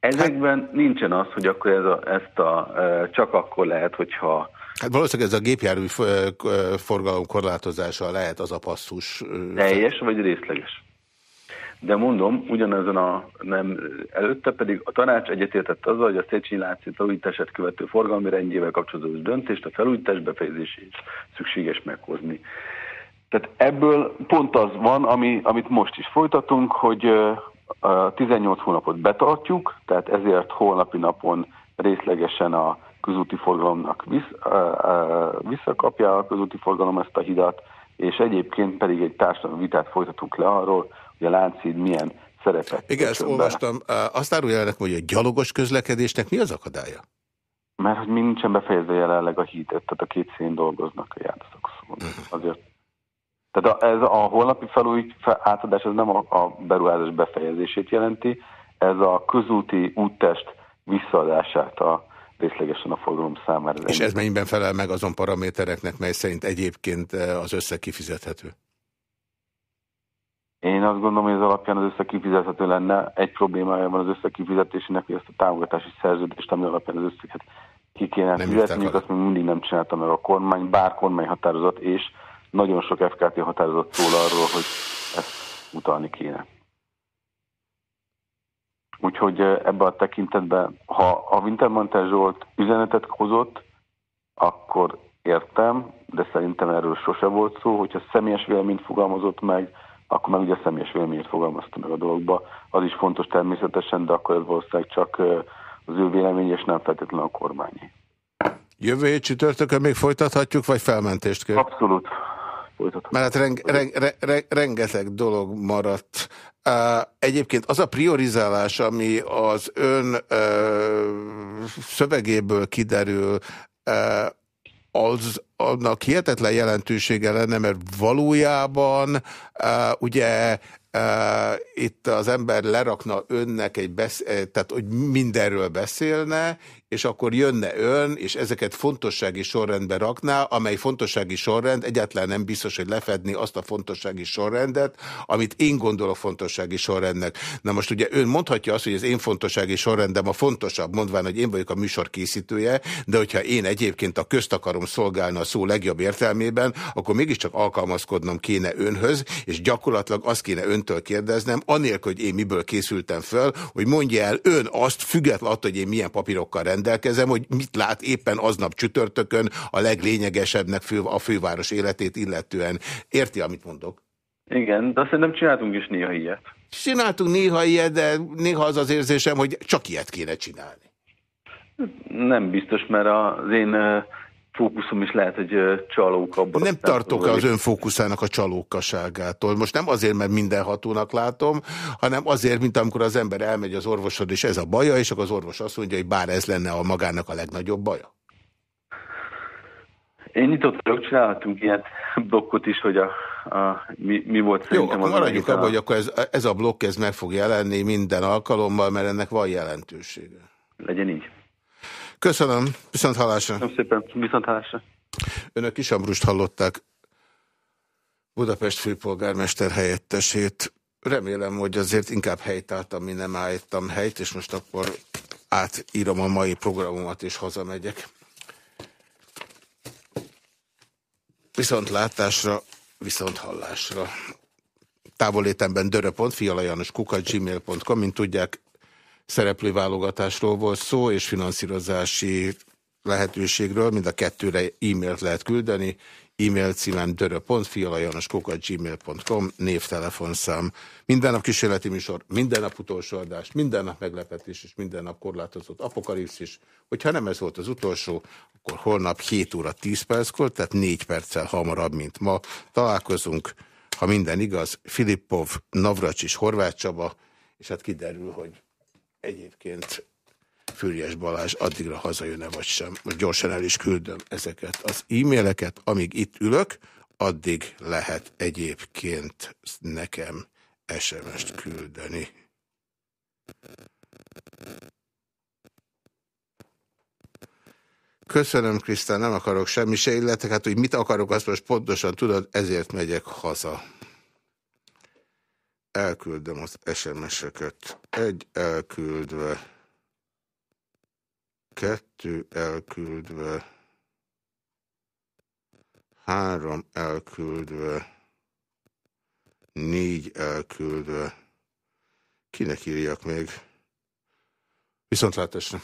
Ezekben nincsen az, hogy akkor ez a, ezt a, e, csak akkor lehet, hogyha Hát valószínűleg ez a gépjármű f- ö, forgalom korlátozása lehet az a passzus. teljes vagy részleges. De mondom, ugyanezen a nem előtte pedig a tanács egyetértett azzal, hogy a Széchenyi Láncid felújítását követő forgalmi rendjével kapcsolatos döntést a felújítás befejezését szükséges meghozni. Tehát ebből pont az van, ami, amit most is folytatunk, hogy a 18 hónapot betartjuk, tehát ezért holnapi napon részlegesen a közúti forgalomnak visz, visszakapja a közúti forgalom ezt a hidat, és egyébként pedig egy társadalmi vitát folytatunk le arról, hogy a Lánchíd milyen szerepet Igen, ezt olvastam. Azt árulja el nekem, hogy a gyalogos közlekedésnek mi az akadálya? Mert hogy mi nincsen befejezve jelenleg a híd, tehát a két szín dolgoznak a járszakaszon. Azért. Tehát a, ez a holnapi felújít fe, átadás ez nem a, a beruházás befejezését jelenti, ez a közúti úttest visszaadását a részlegesen a forgalom számára. És ez mennyiben felel meg azon paramétereknek, mely szerint egyébként eh, az összeg kifizethető? Én azt gondolom, hogy ez alapján az összeg kifizethető lenne. Egy problémája van az összeg kifizetésének, hogy ezt a támogatási szerződést, ami alapján az összeget ki kéne Nem fizetni, azt még mindig nem csinálta meg a kormány, bár kormányhatározat és nagyon sok FKT határozat szól arról, hogy ezt utalni kéne. Úgyhogy ebben a tekintetben, ha a Wintermantel Zsolt üzenetet hozott, akkor értem, de szerintem erről sose volt szó, hogyha személyes véleményt fogalmazott meg, akkor meg ugye személyes véleményét fogalmazta meg a dologba. Az is fontos természetesen, de akkor ez valószínűleg csak az ő vélemény, és nem feltétlenül a kormányi. Jövő hét csütörtökön még folytathatjuk, vagy felmentést kér? Abszolút. Folytathatjuk. Mert hát reng, reng, reng, rengeteg dolog maradt. Uh, egyébként az a priorizálás, ami az ön uh, szövegéből kiderül, uh, az annak hihetetlen jelentősége lenne, mert valójában uh, ugye itt az ember lerakna önnek egy besz tehát hogy mindenről beszélne, és akkor jönne ön, és ezeket fontossági sorrendbe rakná, amely fontossági sorrend egyáltalán nem biztos, hogy lefedni azt a fontossági sorrendet, amit én gondolok fontossági sorrendnek. Na most ugye ön mondhatja azt, hogy az én fontossági sorrendem a fontosabb, mondván, hogy én vagyok a műsor készítője, de hogyha én egyébként a közt akarom szolgálni a szó legjobb értelmében, akkor mégiscsak alkalmazkodnom kéne önhöz, és gyakorlatilag azt kéne öntől kérdeznem, anélkül, hogy én miből készültem föl, hogy mondja el ön azt, függetlenül attól, hogy én milyen papírokkal rendelkezem, hogy mit lát éppen aznap csütörtökön a leglényegesebbnek fő, a főváros életét illetően. Érti, amit mondok? Igen, de azt nem csináltunk is néha ilyet. Csináltunk néha ilyet, de néha az az érzésem, hogy csak ilyet kéne csinálni. Nem biztos, mert az én fókuszom is lehet, hogy csalók abban. Nem tartok az ön fókuszának a csalókaságától. Most nem azért, mert mindenhatónak látom, hanem azért, mint amikor az ember elmegy az orvosod, és ez a baja, és akkor az orvos azt mondja, hogy bár ez lenne a magának a legnagyobb baja. Én nyitott vagyok, csinálhatunk ilyet blokkot is, hogy a, a, mi, mi volt Jó, szerintem akkor az maradjuk abban, hogy akkor ez, ez a blokk ez meg fog jelenni minden alkalommal, mert ennek van jelentősége. Legyen így. Köszönöm, viszont hallásra. Köszönöm szépen, viszont hallásra. Önök Kisambrust hallották, Budapest főpolgármester helyettesét. Remélem, hogy azért inkább helyt álltam, mi nem állítam helyt, és most akkor átírom a mai programomat, és hazamegyek. Viszont látásra, viszont hallásra. Távolétemben dörö.fialajanoskukat.gmail.com, mint tudják, szereplőválogatásról volt szó, és finanszírozási lehetőségről, mind a kettőre e-mailt lehet küldeni. E-mail címem dörö.fialajanoskukat.gmail.com, névtelefonszám. Minden nap kísérleti műsor, minden nap utolsó adás, minden nap meglepetés és minden nap korlátozott apokalipszis. Hogyha nem ez volt az utolsó, akkor holnap 7 óra 10 perckor, tehát 4 perccel hamarabb, mint ma találkozunk. Ha minden igaz, Filippov, Navracsis, Horváth Csaba, és hát kiderül, hogy egyébként Füriyes Balázs addigra hazajön-e vagy sem. Most gyorsan el is küldöm ezeket az e-maileket, amíg itt ülök, addig lehet egyébként nekem SMS-t küldeni. Köszönöm, Krisztán, nem akarok semmi se illetek. Hát, hogy mit akarok, azt most pontosan tudod, ezért megyek haza. Elküldöm az SMS-eket. Egy elküldve. Kettő elküldve. Három elküldve. Négy elküldve. Kinek írjak még? Viszontlátásra.